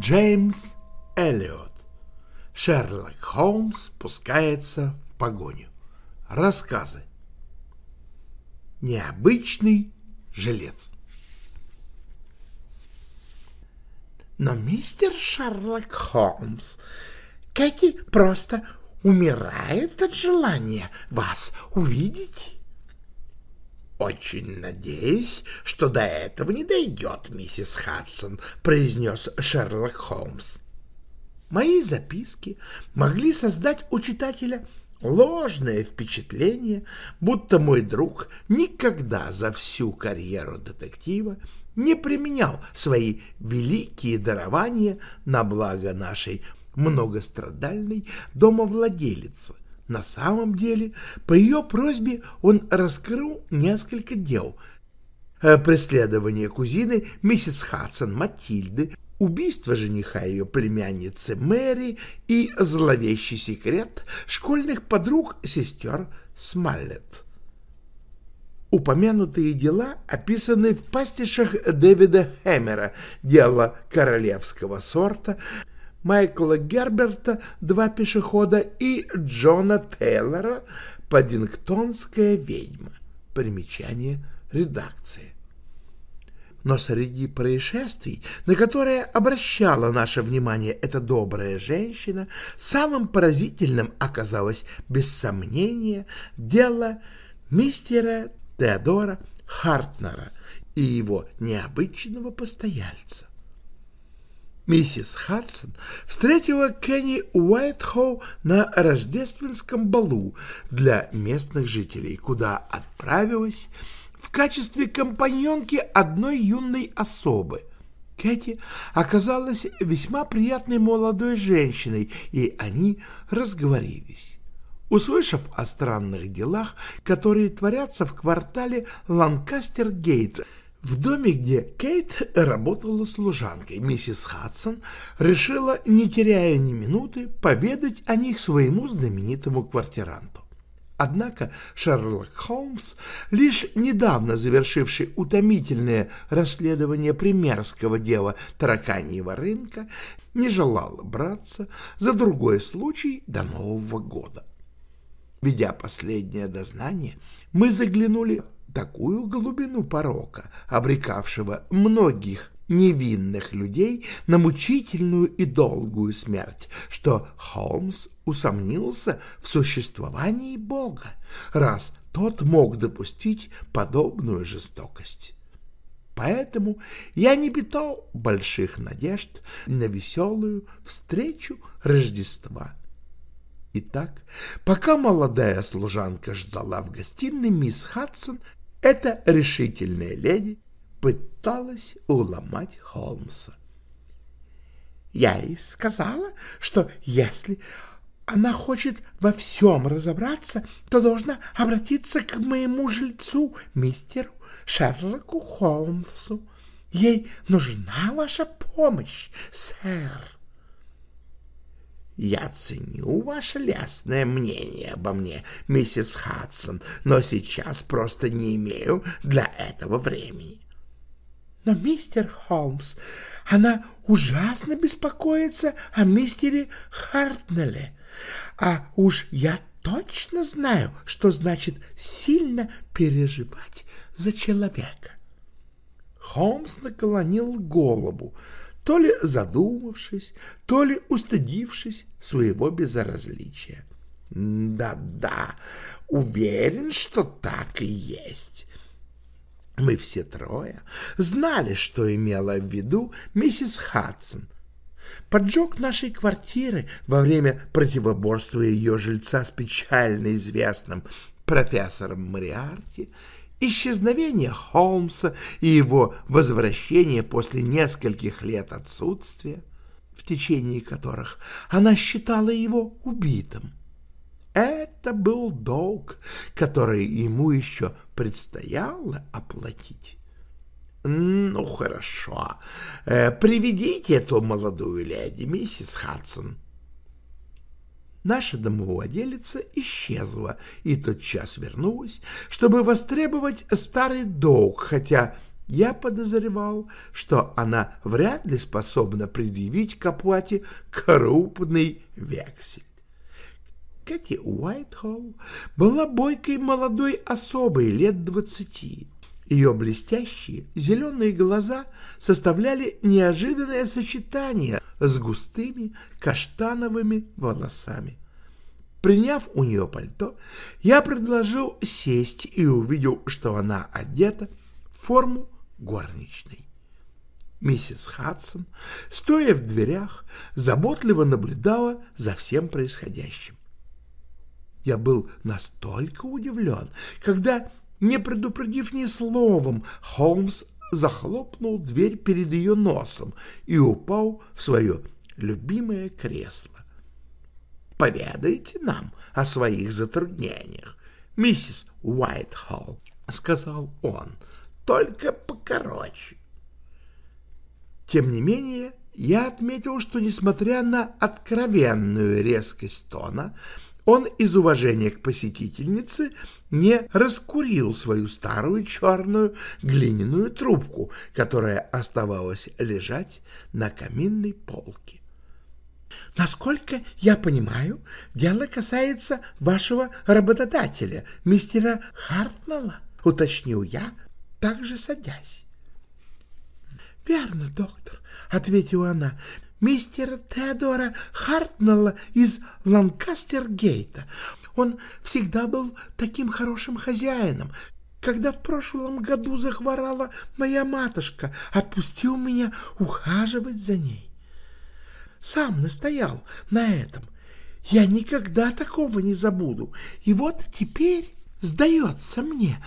Джеймс Эллиот. Шерлок Холмс пускается в погоню. Рассказы. Необычный жилец. Но мистер Шерлок Холмс, Кэти просто умирает от желания вас увидеть. «Очень надеюсь, что до этого не дойдет, миссис Хадсон», — произнес Шерлок Холмс. Мои записки могли создать у читателя ложное впечатление, будто мой друг никогда за всю карьеру детектива не применял свои великие дарования на благо нашей многострадальной домовладелицы. На самом деле, по ее просьбе он раскрыл несколько дел. Э, преследование кузины миссис Хадсон Матильды, убийство жениха ее племянницы Мэри и зловещий секрет школьных подруг сестер Смаллет. Упомянутые дела описаны в пастишах Дэвида Хэммера «Дело королевского сорта», Майкла Герберта «Два пешехода» и Джона Тейлора «Паддингтонская ведьма». Примечание редакции. Но среди происшествий, на которые обращала наше внимание эта добрая женщина, самым поразительным оказалось, без сомнения, дело мистера Теодора Хартнера и его необычного постояльца. Миссис Хадсон встретила Кенни Уайтхоу на рождественском балу для местных жителей, куда отправилась в качестве компаньонки одной юной особы. Кэти оказалась весьма приятной молодой женщиной, и они разговорились. Услышав о странных делах, которые творятся в квартале Ланкастер-Гейт, в доме, где Кейт работала служанкой, миссис Хадсон решила, не теряя ни минуты, поведать о них своему знаменитому квартиранту. Однако Шерлок Холмс, лишь недавно завершивший утомительное расследование примерского дела тараканьего рынка, не желал браться за другой случай до Нового года. Ведя последнее дознание, мы заглянули такую глубину порока, обрекавшего многих невинных людей на мучительную и долгую смерть, что Холмс усомнился в существовании Бога, раз тот мог допустить подобную жестокость. Поэтому я не питал больших надежд на веселую встречу Рождества Итак, пока молодая служанка ждала в гостиной, мисс Хадсон, эта решительная леди, пыталась уломать Холмса. Я ей сказала, что если она хочет во всем разобраться, то должна обратиться к моему жильцу, мистеру Шерлоку Холмсу. Ей нужна ваша помощь, сэр. Я ценю ваше лестное мнение обо мне, миссис Хадсон, но сейчас просто не имею для этого времени. Но, мистер Холмс, она ужасно беспокоится о мистере Хартнелле, а уж я точно знаю, что значит сильно переживать за человека. Холмс наклонил голову, то ли задумавшись, то ли устыдившись своего безразличия. Да-да, уверен, что так и есть. Мы все трое знали, что имела в виду миссис Хадсон. Поджог нашей квартиры во время противоборства ее жильца с печально известным профессором Мариарти — исчезновение Холмса и его возвращение после нескольких лет отсутствия, в течение которых она считала его убитым. Это был долг, который ему еще предстояло оплатить. «Ну, хорошо. Э, приведите эту молодую леди, миссис Хадсон», Наша домовладелица исчезла и тотчас вернулась, чтобы востребовать старый долг, хотя я подозревал, что она вряд ли способна предъявить к оплате крупный вексель. Кэти Уайтхолл была бойкой молодой особой лет двадцати. Ее блестящие зеленые глаза составляли неожиданное сочетание с густыми каштановыми волосами. Приняв у нее пальто, я предложил сесть и увидел, что она одета в форму горничной. Миссис Хадсон, стоя в дверях, заботливо наблюдала за всем происходящим. Я был настолько удивлен, когда, не предупредив ни словом, Холмс захлопнул дверь перед ее носом и упал в свое любимое кресло. «Поведайте нам о своих затруднениях, миссис Уайтхолл», — сказал он, — «только покороче». Тем не менее, я отметил, что, несмотря на откровенную резкость тона, он из уважения к посетительнице не раскурил свою старую черную глиняную трубку, которая оставалась лежать на каминной полке. Насколько я понимаю, дело касается вашего работодателя, мистера Хартнелла, уточнил я, также садясь. Верно, доктор, ответила она мистера Теодора Хартнелла из Ланкастер-Гейта. Он всегда был таким хорошим хозяином. Когда в прошлом году захворала моя матушка, отпустил меня ухаживать за ней. Сам настоял на этом. Я никогда такого не забуду. И вот теперь, сдается мне,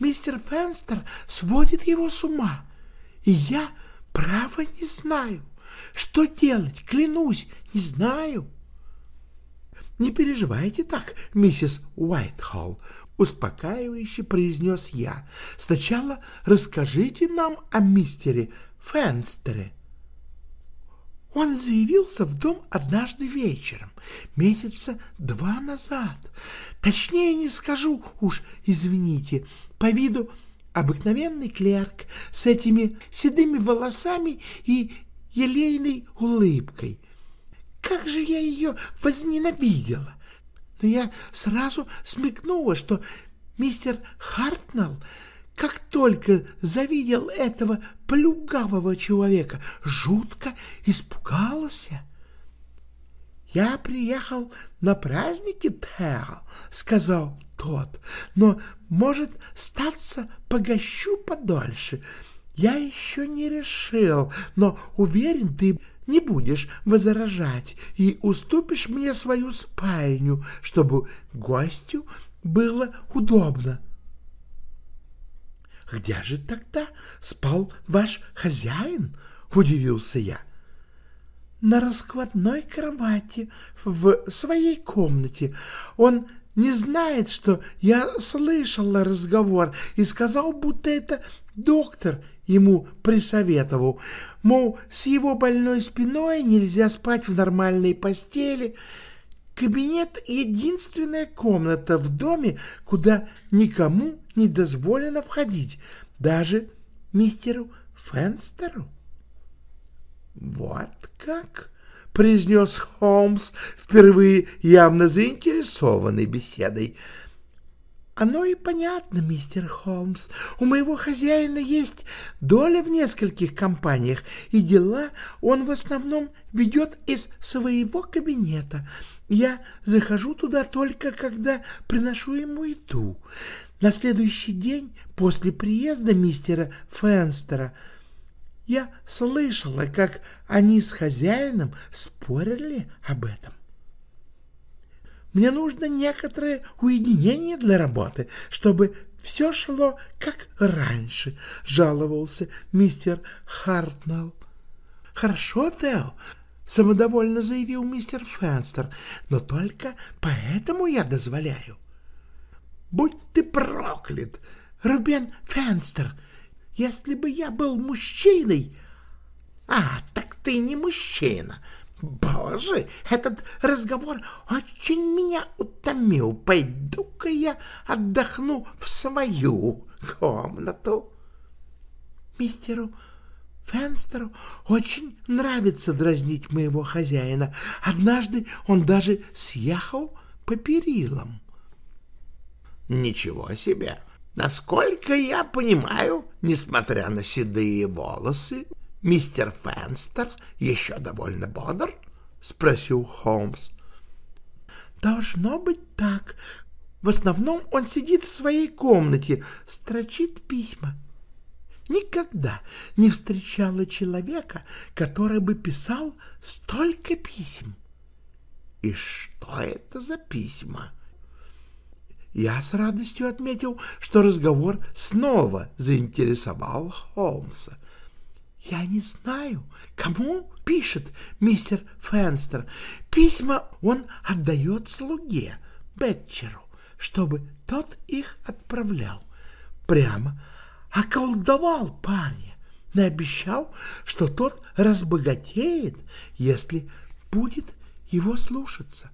мистер Фенстер сводит его с ума. И я, право, не знаю. Что делать? Клянусь, не знаю. Не переживайте так, миссис Уайтхолл, успокаивающе произнес я. Сначала расскажите нам о мистере Фенстере. Он заявился в дом однажды вечером, месяца два назад. Точнее не скажу, уж извините, по виду обыкновенный клерк с этими седыми волосами и елейной улыбкой. Как же я ее возненавидела! Но я сразу смекнула, что мистер Хартнелл, как только завидел этого плюгавого человека, жутко испугался. «Я приехал на праздники, Тео», — сказал тот, — «но, может, статься погощу подольше. Я еще не решил, но уверен, ты не будешь возражать и уступишь мне свою спальню, чтобы гостю было удобно. — Где же тогда спал ваш хозяин? — удивился я. — На раскладной кровати в своей комнате. Он не знает, что я слышала разговор и сказал, будто это доктор ему присоветовал, мол, с его больной спиной нельзя спать в нормальной постели. Кабинет — единственная комната в доме, куда никому не дозволено входить, даже мистеру Фенстеру. «Вот как!» — произнес Холмс, впервые явно заинтересованный беседой — оно и понятно, мистер Холмс. У моего хозяина есть доля в нескольких компаниях, и дела он в основном ведет из своего кабинета. Я захожу туда только, когда приношу ему еду. На следующий день после приезда мистера Фенстера я слышала, как они с хозяином спорили об этом. Мне нужно некоторое уединение для работы, чтобы все шло как раньше, — жаловался мистер Хартнелл. — Хорошо, Тео, — самодовольно заявил мистер Фенстер, — но только поэтому я дозволяю. — Будь ты проклят, Рубен Фенстер! Если бы я был мужчиной... — А, так ты не мужчина, Боже, этот разговор очень меня утомил. Пойду-ка я отдохну в свою комнату. Мистеру Фенстеру очень нравится дразнить моего хозяина. Однажды он даже съехал по перилам. Ничего себе! Насколько я понимаю, несмотря на седые волосы, мистер Фенстер еще довольно бодр? — спросил Холмс. — Должно быть так. В основном он сидит в своей комнате, строчит письма. Никогда не встречала человека, который бы писал столько писем. И что это за письма? Я с радостью отметил, что разговор снова заинтересовал Холмса. Я не знаю, кому пишет мистер Фенстер. Письма он отдает слуге, Бетчеру, чтобы тот их отправлял. Прямо околдовал парня, наобещал, что тот разбогатеет, если будет его слушаться.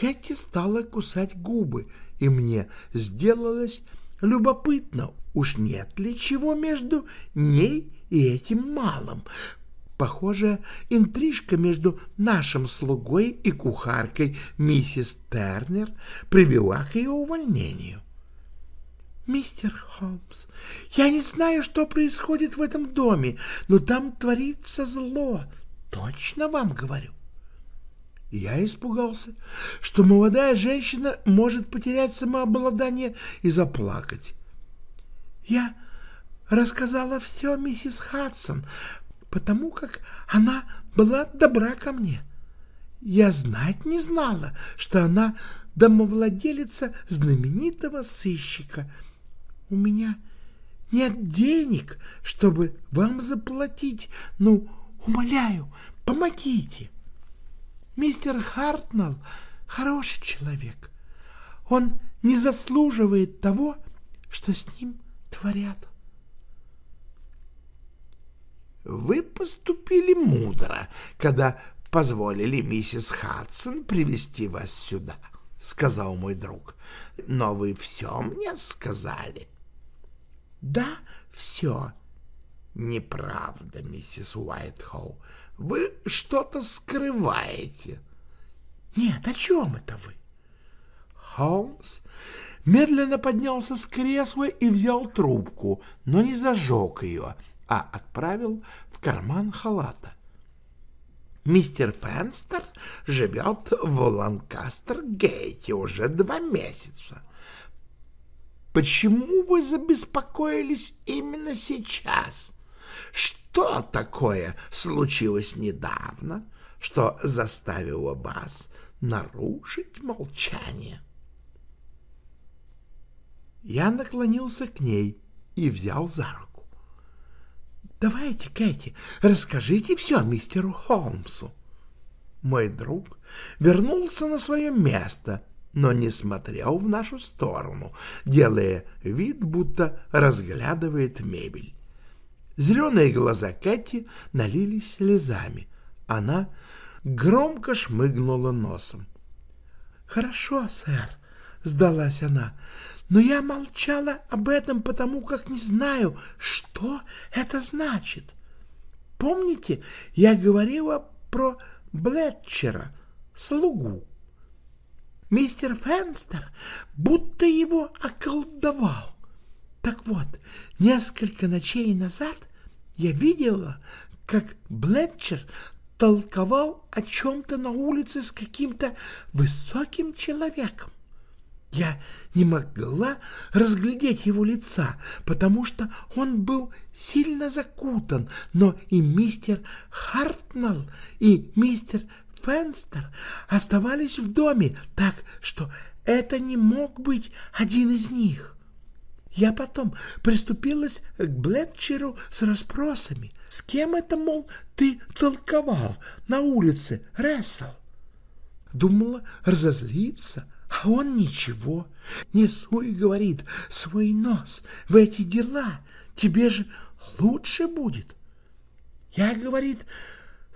Кэти стала кусать губы, и мне сделалось любопытно, уж нет ли чего между ней и этим малым. Похоже, интрижка между нашим слугой и кухаркой миссис Тернер привела к ее увольнению. «Мистер Холмс, я не знаю, что происходит в этом доме, но там творится зло, точно вам говорю. Я испугался, что молодая женщина может потерять самообладание и заплакать. Я рассказала все миссис Хадсон, потому как она была добра ко мне. Я знать не знала, что она домовладелица знаменитого сыщика. У меня нет денег, чтобы вам заплатить. Ну, умоляю, помогите. Мистер Хартнелл хороший человек. Он не заслуживает того, что с ним творят. Вы поступили мудро, когда позволили миссис Хадсон привести вас сюда, — сказал мой друг. — Но вы все мне сказали. — Да, все. — Неправда, миссис Уайтхоу. Вы что-то скрываете. Нет, о чем это вы? Холмс медленно поднялся с кресла и взял трубку, но не зажег ее, а отправил в карман халата. Мистер Фенстер живет в Ланкастер-Гейте уже два месяца. Почему вы забеспокоились именно сейчас? Что такое случилось недавно, что заставило вас нарушить молчание? Я наклонился к ней и взял за руку. «Давайте, Кэти, расскажите все мистеру Холмсу». Мой друг вернулся на свое место, но не смотрел в нашу сторону, делая вид, будто разглядывает мебель. Зеленые глаза Кэти налились слезами. Она громко шмыгнула носом. «Хорошо, сэр», — сдалась она, — «но я молчала об этом, потому как не знаю, что это значит. Помните, я говорила про Блетчера, слугу? Мистер Фенстер будто его околдовал. Так вот, несколько ночей назад я видела, как Блетчер толковал о чем-то на улице с каким-то высоким человеком. Я не могла разглядеть его лица, потому что он был сильно закутан, но и мистер Хартнелл, и мистер Фенстер оставались в доме, так что это не мог быть один из них. Я потом приступилась к Блетчеру с расспросами. С кем это, мол, ты толковал на улице, Рессел? Думала разозлиться, а он ничего. Не суй, говорит, свой нос в эти дела. Тебе же лучше будет. Я, говорит,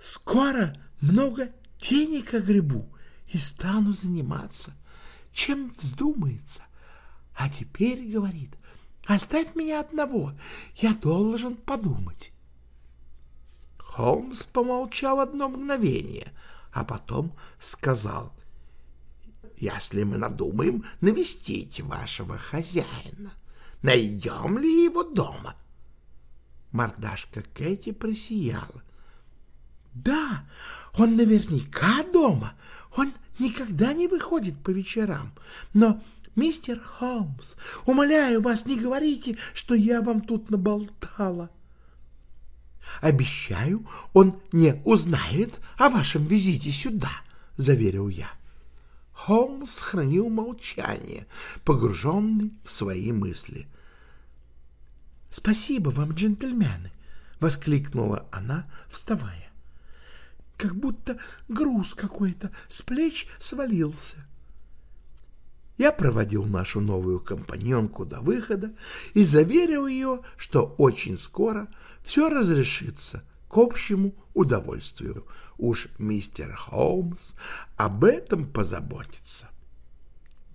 скоро много денег огребу и стану заниматься, чем вздумается. А теперь, говорит, Оставь меня одного, я должен подумать. Холмс помолчал одно мгновение, а потом сказал, «Если мы надумаем навестить вашего хозяина, найдем ли его дома?» Мордашка Кэти просияла. «Да, он наверняка дома. Он никогда не выходит по вечерам. Но, мистер Холмс, умоляю вас, не говорите, что я вам тут наболтала». «Обещаю, он не узнает о вашем визите сюда», — заверил я. Холмс хранил молчание, погруженный в свои мысли. «Спасибо вам, джентльмены!» — воскликнула она, вставая. «Как будто груз какой-то с плеч свалился». Я проводил нашу новую компаньонку до выхода и заверил ее, что очень скоро все разрешится к общему удовольствию. Уж мистер Холмс об этом позаботится.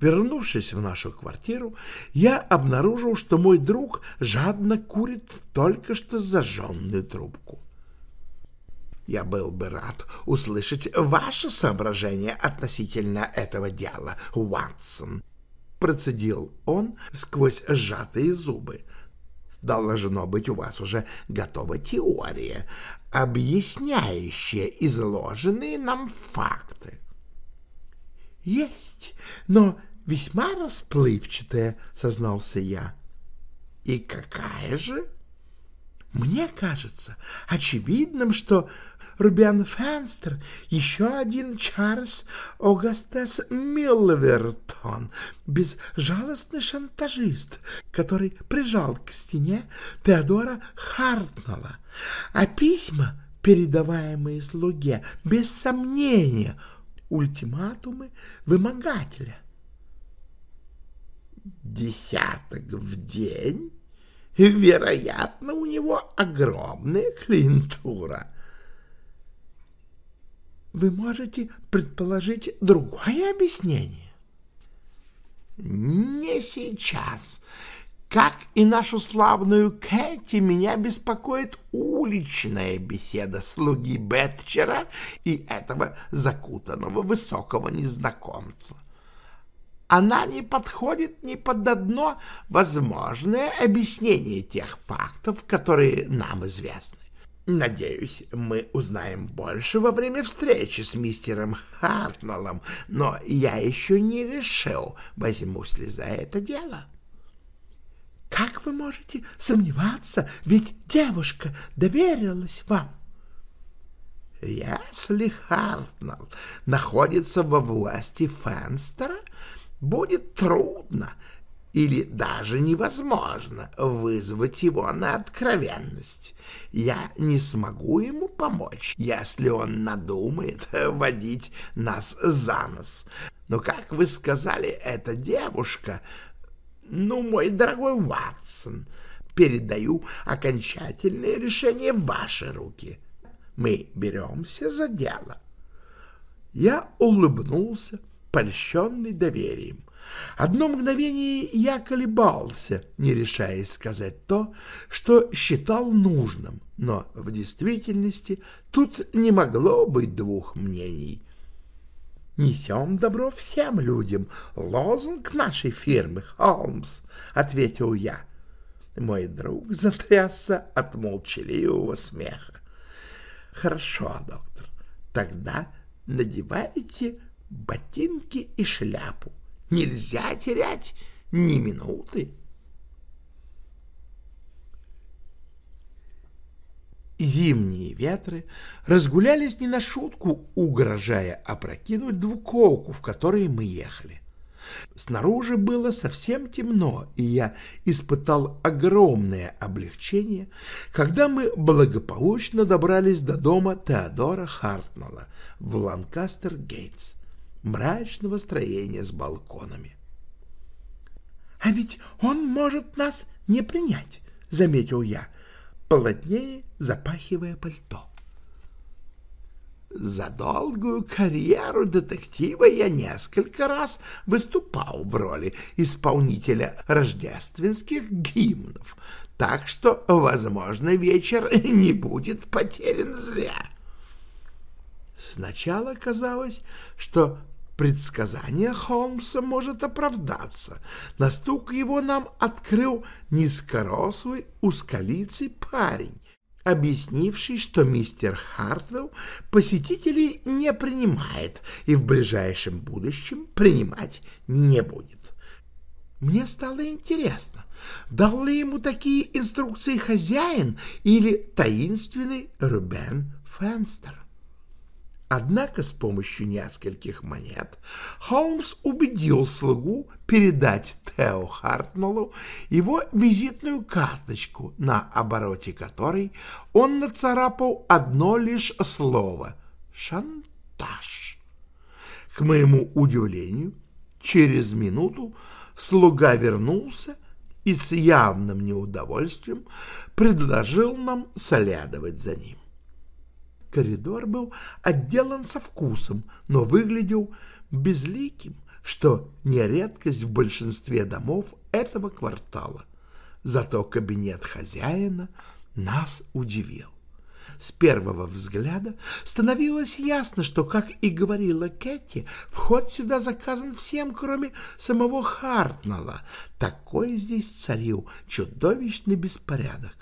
Вернувшись в нашу квартиру, я обнаружил, что мой друг жадно курит только что зажженную трубку. Я был бы рад услышать ваше соображение относительно этого дела, Уатсон, процедил он сквозь сжатые зубы. Должно быть, у вас уже готова теория, объясняющая изложенные нам факты. Есть, но весьма расплывчатая, сознался я. И какая же? Мне кажется очевидным, что Рубиан Фенстер еще один Чарльз Огастес Милвертон, безжалостный шантажист, который прижал к стене Теодора Хартнелла, а письма, передаваемые слуге, без сомнения, ультиматумы вымогателя — десяток в день, вероятно, у него огромная клиентура. Вы можете предположить другое объяснение? Не сейчас. Как и нашу славную Кэти, меня беспокоит уличная беседа слуги Бетчера и этого закутанного высокого незнакомца она не подходит ни под одно возможное объяснение тех фактов, которые нам известны. Надеюсь, мы узнаем больше во время встречи с мистером Хартнеллом, но я еще не решил, возьмусь ли за это дело. Как вы можете сомневаться, ведь девушка доверилась вам? Если Хартнелл находится во власти Фенстера, будет трудно или даже невозможно вызвать его на откровенность. Я не смогу ему помочь, если он надумает водить нас за нос. Но, как вы сказали, эта девушка... Ну, мой дорогой Ватсон, передаю окончательное решение в ваши руки. Мы беремся за дело. Я улыбнулся, польщенный доверием. Одно мгновение я колебался, не решаясь сказать то, что считал нужным, но в действительности тут не могло быть двух мнений. «Несем добро всем людям. Лозунг нашей фирмы, Холмс», — ответил я. Мой друг затрясся от молчаливого смеха. «Хорошо, доктор, тогда надевайте ботинки и шляпу. Нельзя терять ни минуты. Зимние ветры разгулялись не на шутку, угрожая опрокинуть двуколку, в которой мы ехали. Снаружи было совсем темно, и я испытал огромное облегчение, когда мы благополучно добрались до дома Теодора Хартнелла в Ланкастер-Гейтс мрачного строения с балконами. — А ведь он может нас не принять, — заметил я, плотнее запахивая пальто. За долгую карьеру детектива я несколько раз выступал в роли исполнителя рождественских гимнов, так что, возможно, вечер не будет потерян зря. Сначала казалось, что предсказание Холмса может оправдаться. На стук его нам открыл низкорослый, узколицый парень, объяснивший, что мистер Хартвелл посетителей не принимает и в ближайшем будущем принимать не будет. Мне стало интересно, дал ли ему такие инструкции хозяин или таинственный Рубен Фенстер. Однако с помощью нескольких монет Холмс убедил слугу передать Тео Хартнеллу его визитную карточку, на обороте которой он нацарапал одно лишь слово — «шантаж». К моему удивлению, через минуту слуга вернулся и с явным неудовольствием предложил нам следовать за ним. Коридор был отделан со вкусом, но выглядел безликим, что не редкость в большинстве домов этого квартала. Зато кабинет хозяина нас удивил. С первого взгляда становилось ясно, что, как и говорила Кэти, вход сюда заказан всем, кроме самого Хартнелла. Такой здесь царил чудовищный беспорядок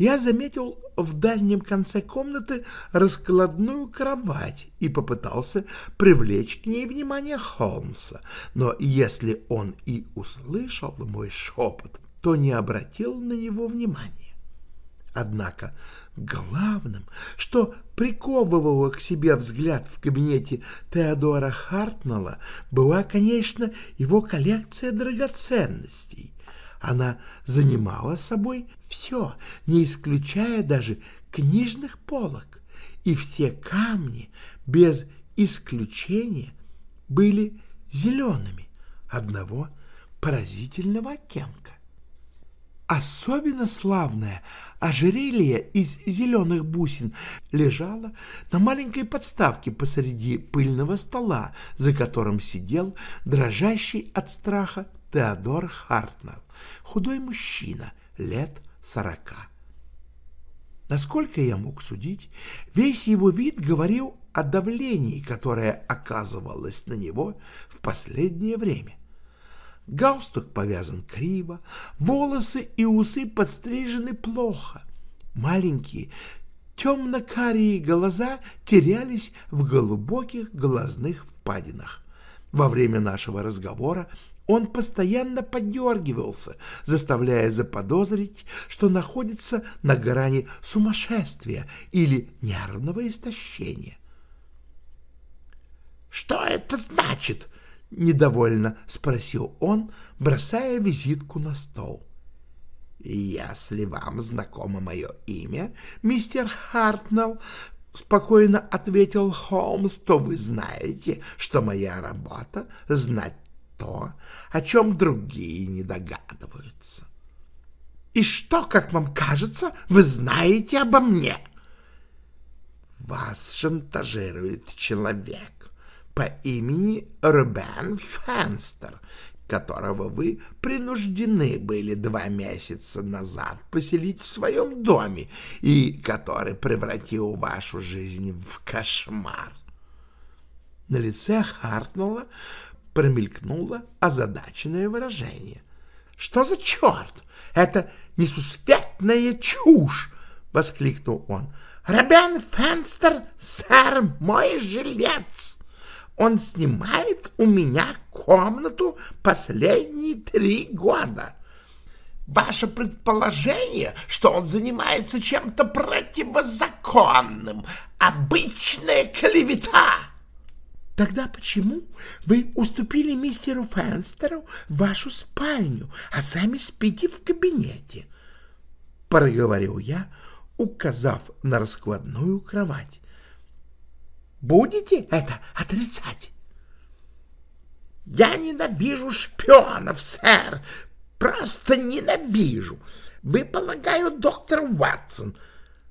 я заметил в дальнем конце комнаты раскладную кровать и попытался привлечь к ней внимание Холмса, но если он и услышал мой шепот, то не обратил на него внимания. Однако главным, что приковывало к себе взгляд в кабинете Теодора Хартнелла, была, конечно, его коллекция драгоценностей, она занимала собой все, не исключая даже книжных полок, и все камни, без исключения, были зелеными одного поразительного оттенка. Особенно славное ожерелье из зеленых бусин лежало на маленькой подставке посреди пыльного стола, за которым сидел дрожащий от страха Теодор Хартнелл, худой мужчина, лет сорока. Насколько я мог судить, весь его вид говорил о давлении, которое оказывалось на него в последнее время. Галстук повязан криво, волосы и усы подстрижены плохо. Маленькие темно-карие глаза терялись в глубоких глазных впадинах. Во время нашего разговора он постоянно подергивался, заставляя заподозрить, что находится на грани сумасшествия или нервного истощения. «Что это значит?» — недовольно спросил он, бросая визитку на стол. «Если вам знакомо мое имя, мистер Хартнелл, — спокойно ответил Холмс, — то вы знаете, что моя работа — знать то, о чем другие не догадываются. И что, как вам кажется, вы знаете обо мне? Вас шантажирует человек по имени Рубен Фенстер, которого вы принуждены были два месяца назад поселить в своем доме и который превратил вашу жизнь в кошмар. На лице Хартнелла промелькнуло озадаченное выражение. «Что за черт? Это несусветная чушь!» — воскликнул он. «Робен Фенстер, сэр, мой жилец! Он снимает у меня комнату последние три года. Ваше предположение, что он занимается чем-то противозаконным, обычная клевета!» Тогда почему вы уступили мистеру Фенстеру вашу спальню, а сами спите в кабинете? Проговорил я, указав на раскладную кровать. Будете это отрицать? Я ненавижу шпионов, сэр, просто ненавижу. Вы, полагаю, доктор Уатсон,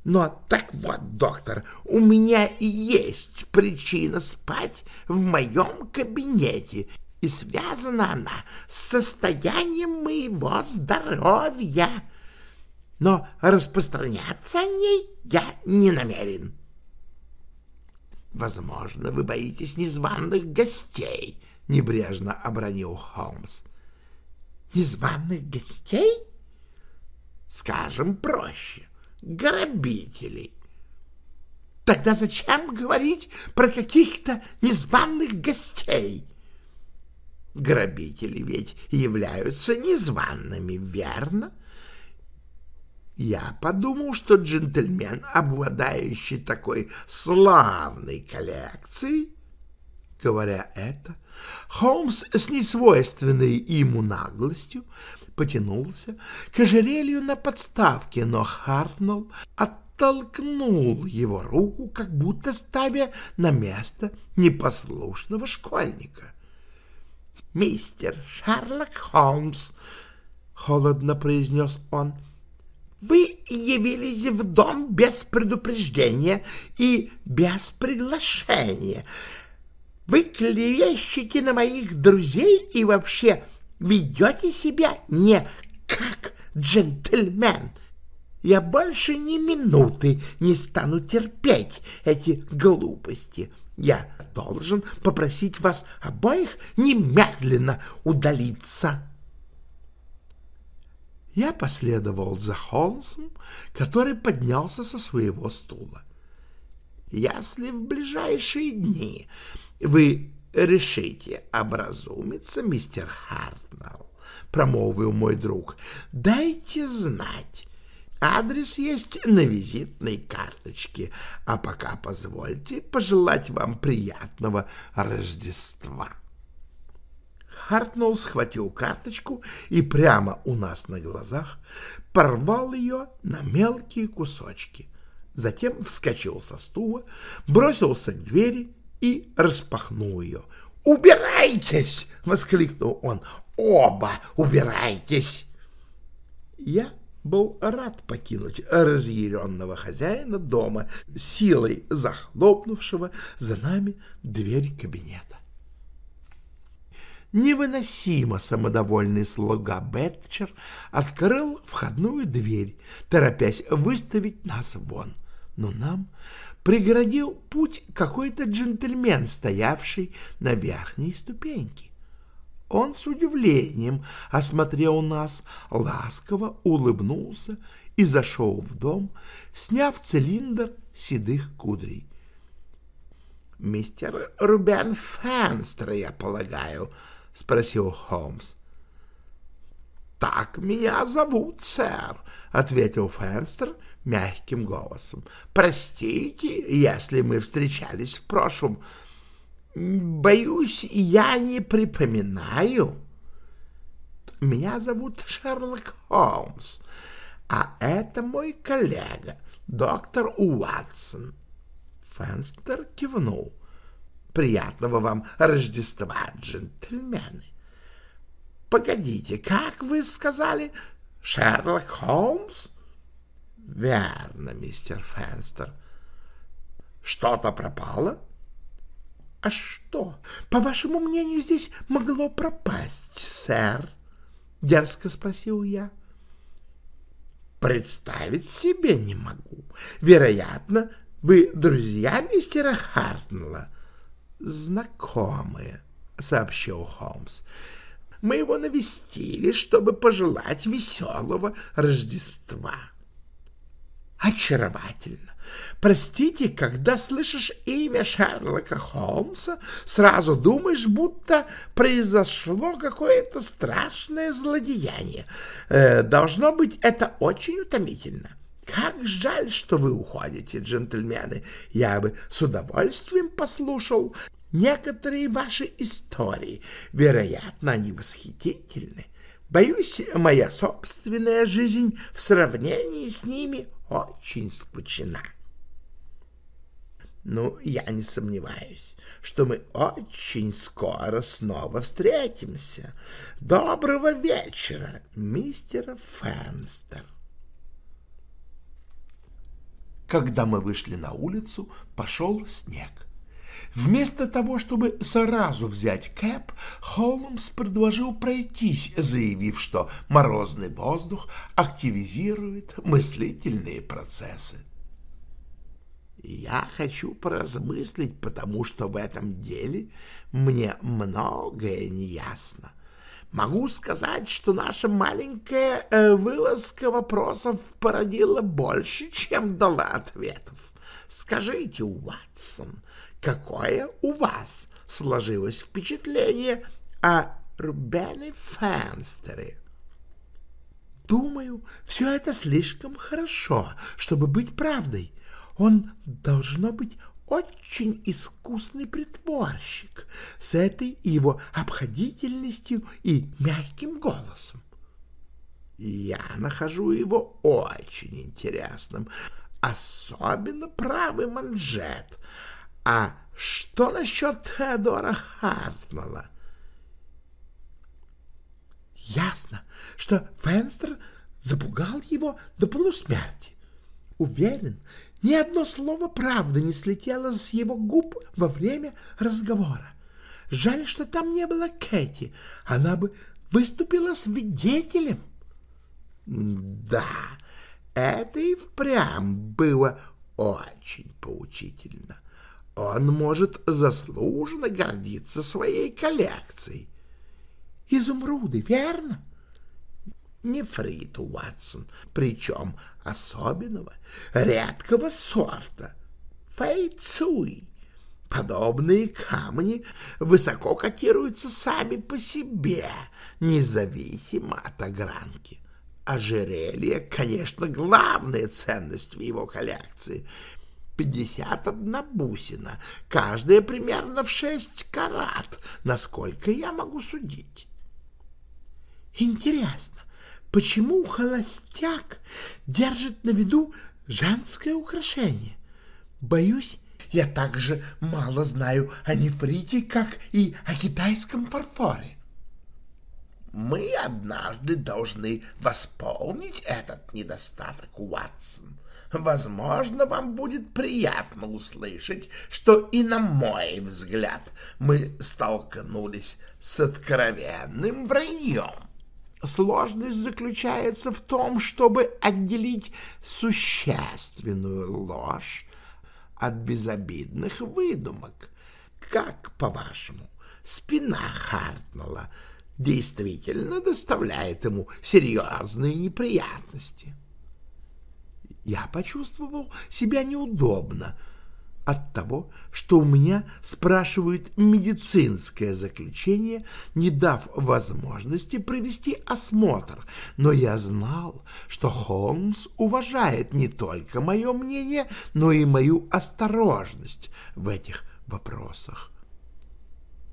Но так вот, доктор, у меня и есть причина спать в моем кабинете, и связана она с состоянием моего здоровья. Но распространяться о ней я не намерен. Возможно, вы боитесь незваных гостей, — небрежно обронил Холмс. Незваных гостей? Скажем проще, грабителей. Тогда зачем говорить про каких-то незваных гостей? Грабители ведь являются незваными, верно? Я подумал, что джентльмен, обладающий такой славной коллекцией... Говоря это, Холмс с несвойственной ему наглостью потянулся к ожерелью на подставке, но Хартнелл оттолкнул его руку, как будто ставя на место непослушного школьника. «Мистер Шерлок Холмс», — холодно произнес он, — «вы явились в дом без предупреждения и без приглашения. Вы клевещете на моих друзей и вообще ведете себя не как джентльмен. Я больше ни минуты не стану терпеть эти глупости. Я должен попросить вас обоих немедленно удалиться. Я последовал за Холмсом, который поднялся со своего стула. Если в ближайшие дни вы решите образумиться, мистер Хартнелл, — промолвил мой друг, — дайте знать. Адрес есть на визитной карточке, а пока позвольте пожелать вам приятного Рождества. Хартнелл схватил карточку и прямо у нас на глазах порвал ее на мелкие кусочки. Затем вскочил со стула, бросился к двери и распахнул ее. «Убирайтесь!» — воскликнул он. «Оба убирайтесь!» Я был рад покинуть разъяренного хозяина дома, силой захлопнувшего за нами дверь кабинета. Невыносимо самодовольный слуга Бетчер открыл входную дверь, торопясь выставить нас вон, но нам преградил путь какой-то джентльмен, стоявший на верхней ступеньке. Он с удивлением осмотрел нас, ласково улыбнулся и зашел в дом, сняв цилиндр седых кудрей. — Мистер Рубен Фенстер, я полагаю, — спросил Холмс. — Так меня зовут, сэр, — ответил Фенстер мягким голосом. — Простите, если мы встречались в прошлом. — Боюсь, я не припоминаю. Меня зовут Шерлок Холмс, а это мой коллега, доктор Уатсон. Фенстер кивнул. Приятного вам Рождества, джентльмены. Погодите, как вы сказали, Шерлок Холмс? Верно, мистер Фенстер. Что-то пропало? — «А что, по вашему мнению, здесь могло пропасть, сэр?» — дерзко спросил я. «Представить себе не могу. Вероятно, вы друзья мистера Хартнелла?» «Знакомые», — сообщил Холмс. «Мы его навестили, чтобы пожелать веселого Рождества». «Очаровательно! Простите, когда слышишь имя Шерлока Холмса, сразу думаешь, будто произошло какое-то страшное злодеяние. Э, должно быть, это очень утомительно. Как жаль, что вы уходите, джентльмены. Я бы с удовольствием послушал некоторые ваши истории. Вероятно, они восхитительны. Боюсь, моя собственная жизнь в сравнении с ними очень скучна. Ну, я не сомневаюсь, что мы очень скоро снова встретимся. Доброго вечера, мистер Фенстер. Когда мы вышли на улицу, пошел снег. Вместо того, чтобы сразу взять кэп, Холмс предложил пройтись, заявив, что морозный воздух активизирует мыслительные процессы. Я хочу поразмыслить, потому что в этом деле мне многое не ясно. Могу сказать, что наша маленькая э, вылазка вопросов породила больше, чем дала ответов. Скажите, Уатсон, какое у вас сложилось впечатление о Рубене Фенстере? Думаю, все это слишком хорошо, чтобы быть правдой. Он, должно быть, очень искусный притворщик с этой его обходительностью и мягким голосом. Я нахожу его очень интересным, особенно правый манжет. А что насчет Теодора Хартнелла? Ясно, что Фенстер запугал его до полусмерти. Уверен, ни одно слово правды не слетело с его губ во время разговора. Жаль, что там не было Кэти. Она бы выступила свидетелем. Да, это и впрямь было очень поучительно. Он может заслуженно гордиться своей коллекцией. Изумруды, верно? нефрита, Уатсон, причем особенного, редкого сорта. Фейцуй. Подобные камни высоко котируются сами по себе, независимо от огранки. Ожерелье, конечно, главная ценность в его коллекции. 51 бусина, каждая примерно в 6 карат, насколько я могу судить. Интересно, почему холостяк держит на виду женское украшение. Боюсь, я так же мало знаю о нефрите, как и о китайском фарфоре. Мы однажды должны восполнить этот недостаток, Уатсон. Возможно, вам будет приятно услышать, что и на мой взгляд мы столкнулись с откровенным враньем. Сложность заключается в том, чтобы отделить существенную ложь от безобидных выдумок. Как, по-вашему, спина Хартнелла действительно доставляет ему серьезные неприятности? Я почувствовал себя неудобно, от того, что у меня спрашивают медицинское заключение, не дав возможности провести осмотр, но я знал, что Холмс уважает не только мое мнение, но и мою осторожность в этих вопросах.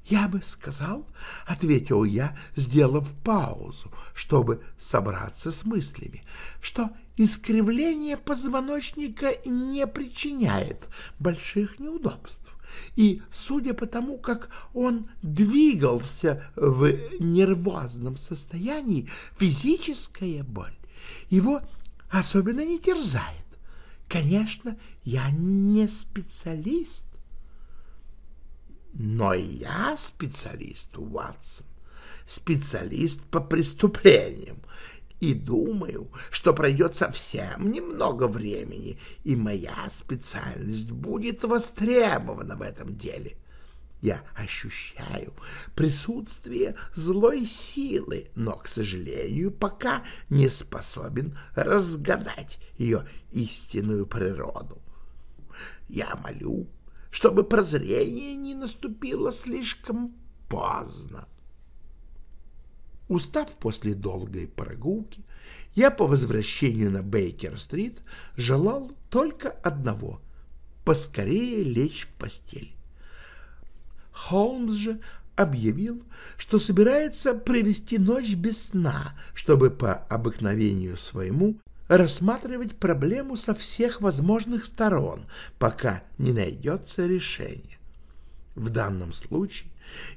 «Я бы сказал», — ответил я, сделав паузу, чтобы собраться с мыслями, что искривление позвоночника не причиняет больших неудобств. И, судя по тому, как он двигался в нервозном состоянии, физическая боль его особенно не терзает. Конечно, я не специалист, но я специалист, Уатсон, специалист по преступлениям, и думаю, что пройдет совсем немного времени, и моя специальность будет востребована в этом деле. Я ощущаю присутствие злой силы, но, к сожалению, пока не способен разгадать ее истинную природу. Я молю чтобы прозрение не наступило слишком поздно. Устав после долгой прогулки, я по возвращению на Бейкер-стрит желал только одного — поскорее лечь в постель. Холмс же объявил, что собирается провести ночь без сна, чтобы по обыкновению своему рассматривать проблему со всех возможных сторон, пока не найдется решение. В данном случае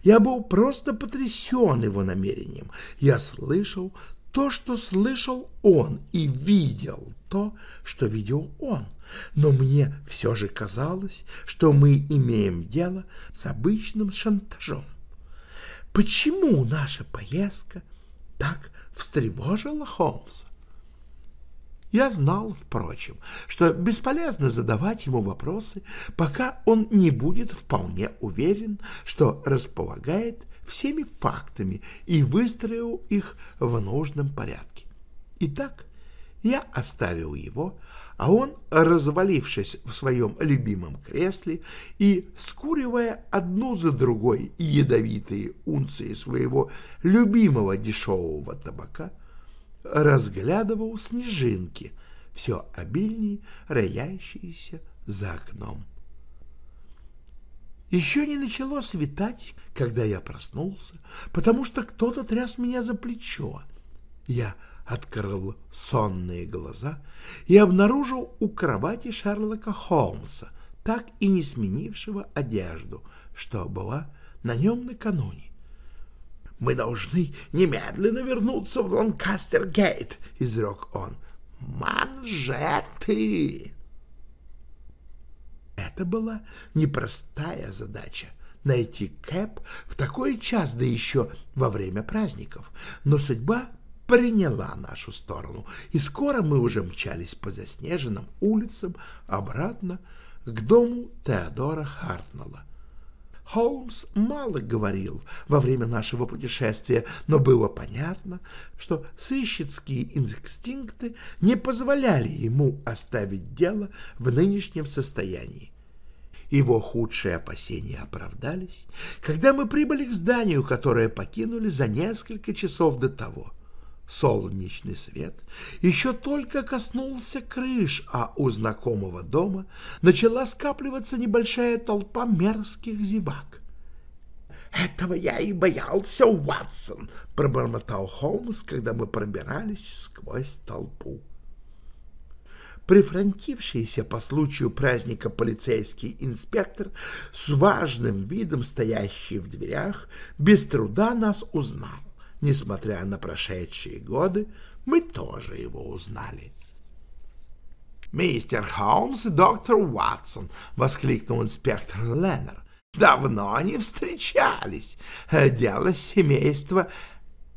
я был просто потрясен его намерением. Я слышал то, что слышал он, и видел то, что видел он. Но мне все же казалось, что мы имеем дело с обычным шантажом. Почему наша поездка так встревожила Холмса? Я знал, впрочем, что бесполезно задавать ему вопросы, пока он не будет вполне уверен, что располагает всеми фактами и выстроил их в нужном порядке. Итак, я оставил его, а он, развалившись в своем любимом кресле и скуривая одну за другой ядовитые унции своего любимого дешевого табака, разглядывал снежинки, все обильнее роящиеся за окном. Еще не начало светать, когда я проснулся, потому что кто-то тряс меня за плечо. Я открыл сонные глаза и обнаружил у кровати Шерлока Холмса, так и не сменившего одежду, что была на нем накануне. «Мы должны немедленно вернуться в Ланкастер-гейт», — изрек он. «Манжеты!» Это была непростая задача — найти Кэп в такой час, да еще во время праздников. Но судьба приняла нашу сторону, и скоро мы уже мчались по заснеженным улицам обратно к дому Теодора Хартнелла. Холмс мало говорил во время нашего путешествия, но было понятно, что сыщицкие инстинкты не позволяли ему оставить дело в нынешнем состоянии. Его худшие опасения оправдались, когда мы прибыли к зданию, которое покинули за несколько часов до того. Солнечный свет еще только коснулся крыш, а у знакомого дома начала скапливаться небольшая толпа мерзких зевак. «Этого я и боялся, Уатсон!» — пробормотал Холмс, когда мы пробирались сквозь толпу. Прифронтившийся по случаю праздника полицейский инспектор с важным видом, стоящий в дверях, без труда нас узнал. Несмотря на прошедшие годы, мы тоже его узнали. «Мистер Холмс и доктор Уатсон!» — воскликнул инспектор Леннер. «Давно не встречались. Дело семейства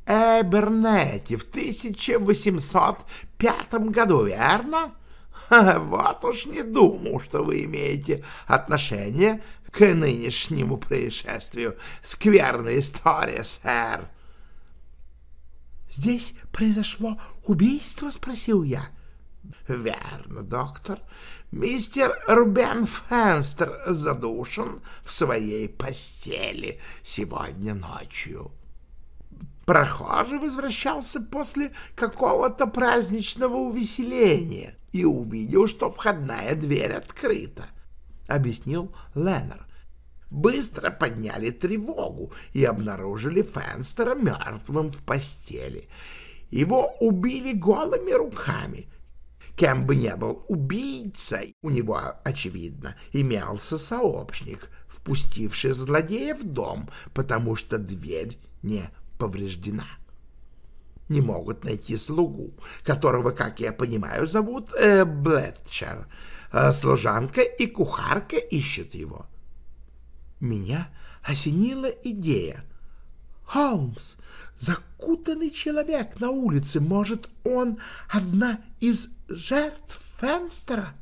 Эбернетти в 1805 году, верно?» Вот уж не думал, что вы имеете отношение к нынешнему происшествию. Скверная история, сэр. «Здесь произошло убийство?» — спросил я. «Верно, доктор. Мистер Рубен Фенстер задушен в своей постели сегодня ночью». Прохожий возвращался после какого-то праздничного увеселения и увидел, что входная дверь открыта, — объяснил Леннер быстро подняли тревогу и обнаружили Фенстера мертвым в постели. Его убили голыми руками. Кем бы ни был убийцей, у него, очевидно, имелся сообщник, впустивший злодея в дом, потому что дверь не повреждена. Не могут найти слугу, которого, как я понимаю, зовут э, Блетчер. А служанка и кухарка ищут его. Меня осенила идея. «Холмс, закутанный человек на улице, может, он одна из жертв Фенстера?»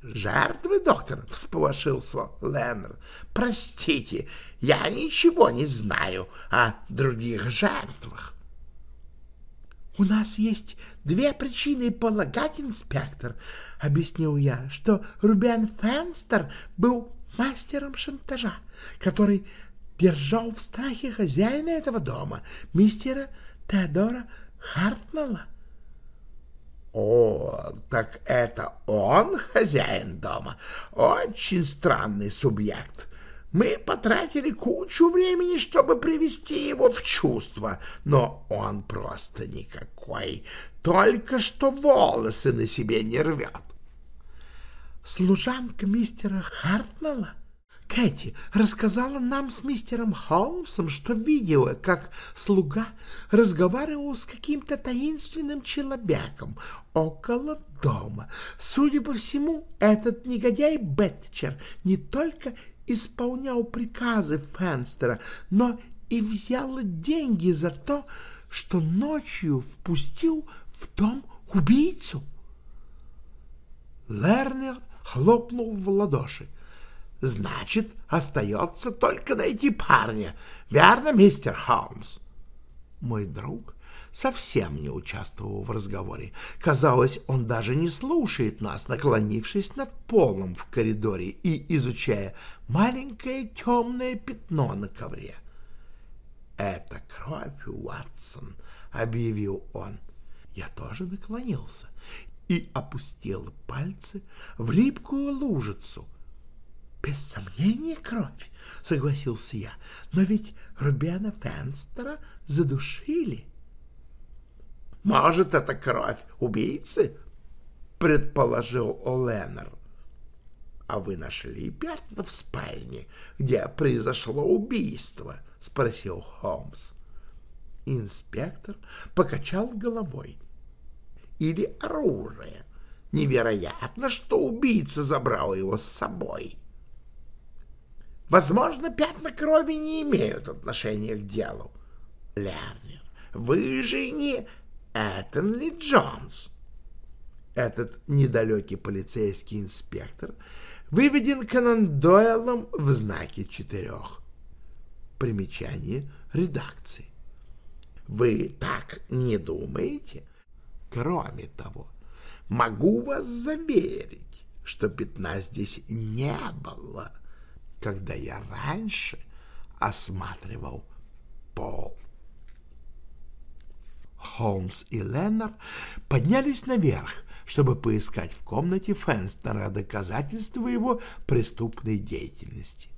«Жертвы, доктор?» — всполошился Леннер. «Простите, я ничего не знаю о других жертвах». «У нас есть две причины полагать, инспектор», — объяснил я, что Рубен Фенстер был мастером шантажа, который держал в страхе хозяина этого дома, мистера Теодора Хартнелла. О, так это он хозяин дома? Очень странный субъект. Мы потратили кучу времени, чтобы привести его в чувство, но он просто никакой, только что волосы на себе не рвет служанка мистера Хартнелла? Кэти рассказала нам с мистером Холмсом, что видела, как слуга разговаривал с каким-то таинственным человеком около дома. Судя по всему, этот негодяй Бетчер не только исполнял приказы Фенстера, но и взял деньги за то, что ночью впустил в дом убийцу. Лернер хлопнул в ладоши. Значит, остается только найти парня. Верно, мистер Холмс? Мой друг совсем не участвовал в разговоре. Казалось, он даже не слушает нас, наклонившись над полом в коридоре и изучая маленькое темное пятно на ковре. «Это кровь, Уатсон», — объявил он. Я тоже наклонился и опустил пальцы в липкую лужицу, «Без сомнения, кровь», — согласился я. «Но ведь Рубена Фенстера задушили». «Может, это кровь убийцы?» — предположил О'Леннер. «А вы нашли пятна в спальне, где произошло убийство?» — спросил Холмс. Инспектор покачал головой. «Или оружие. Невероятно, что убийца забрал его с собой». Возможно, пятна крови не имеют отношения к делу. Лернер, вы же не Этонли Джонс. Этот недалекий полицейский инспектор выведен Конан Дойлом в знаке четырех. Примечание редакции. Вы так не думаете? Кроме того, могу вас заверить, что пятна здесь не было когда я раньше осматривал пол. Холмс и Леннер поднялись наверх, чтобы поискать в комнате Фенстера доказательства его преступной деятельности.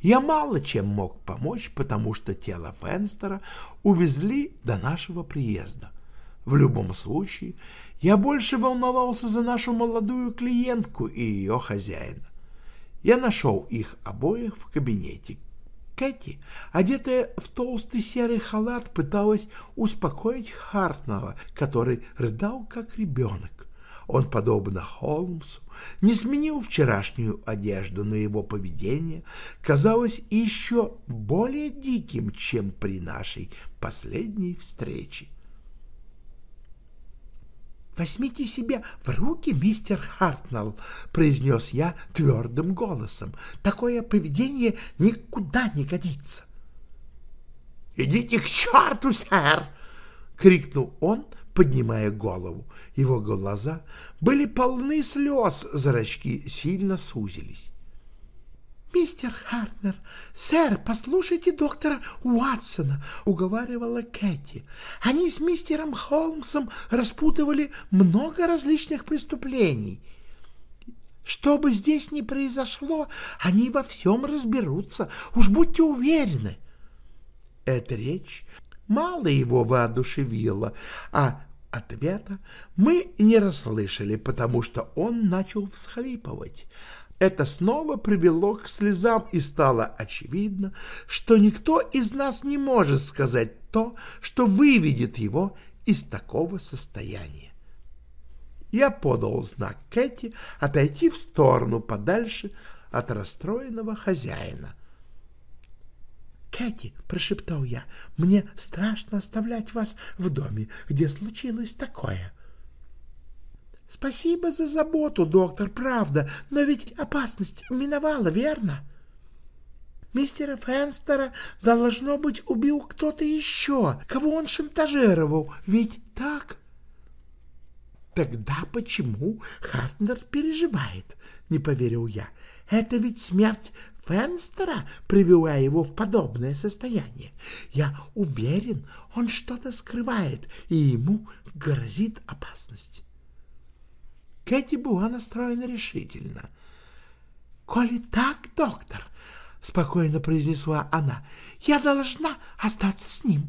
Я мало чем мог помочь, потому что тело Фенстера увезли до нашего приезда. В любом случае, я больше волновался за нашу молодую клиентку и ее хозяина. Я нашел их обоих в кабинете. Кэти, одетая в толстый серый халат, пыталась успокоить Хартнова, который рыдал как ребенок. Он, подобно Холмсу, не сменил вчерашнюю одежду, но его поведение казалось еще более диким, чем при нашей последней встрече. «Возьмите себя в руки, мистер Хартнелл», — произнес я твердым голосом. «Такое поведение никуда не годится». «Идите к черту, сэр!» — крикнул он, поднимая голову. Его глаза были полны слез, зрачки сильно сузились. «Мистер Хартнер, сэр, послушайте доктора Уатсона», — уговаривала Кэти. «Они с мистером Холмсом распутывали много различных преступлений. Что бы здесь ни произошло, они во всем разберутся, уж будьте уверены». Эта речь мало его воодушевила, а ответа мы не расслышали, потому что он начал всхлипывать — это снова привело к слезам, и стало очевидно, что никто из нас не может сказать то, что выведет его из такого состояния. Я подал знак Кэти отойти в сторону подальше от расстроенного хозяина. «Кэти», — прошептал я, — «мне страшно оставлять вас в доме, где случилось такое». Спасибо за заботу, доктор, правда, но ведь опасность миновала, верно? Мистера Фенстера, должно быть, убил кто-то еще, кого он шантажировал, ведь так? Тогда почему Хартнер переживает, не поверил я. Это ведь смерть Фенстера привела его в подобное состояние. Я уверен, он что-то скрывает, и ему грозит опасность. Кэти была настроена решительно. «Коли так, доктор», — спокойно произнесла она, — «я должна остаться с ним.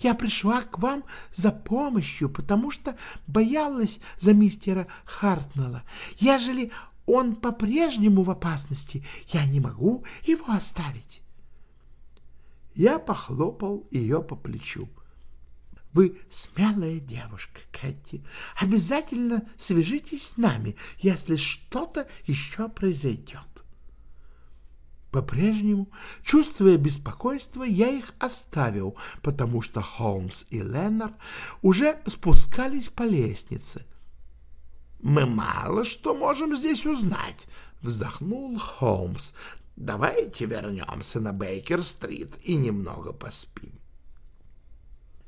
Я пришла к вам за помощью, потому что боялась за мистера Хартнелла. Ежели он по-прежнему в опасности, я не могу его оставить. Я похлопал ее по плечу. Вы смелая девушка, Кэти. Обязательно свяжитесь с нами, если что-то еще произойдет. По-прежнему, чувствуя беспокойство, я их оставил, потому что Холмс и Леннер уже спускались по лестнице. «Мы мало что можем здесь узнать», — вздохнул Холмс. «Давайте вернемся на Бейкер-стрит и немного поспим».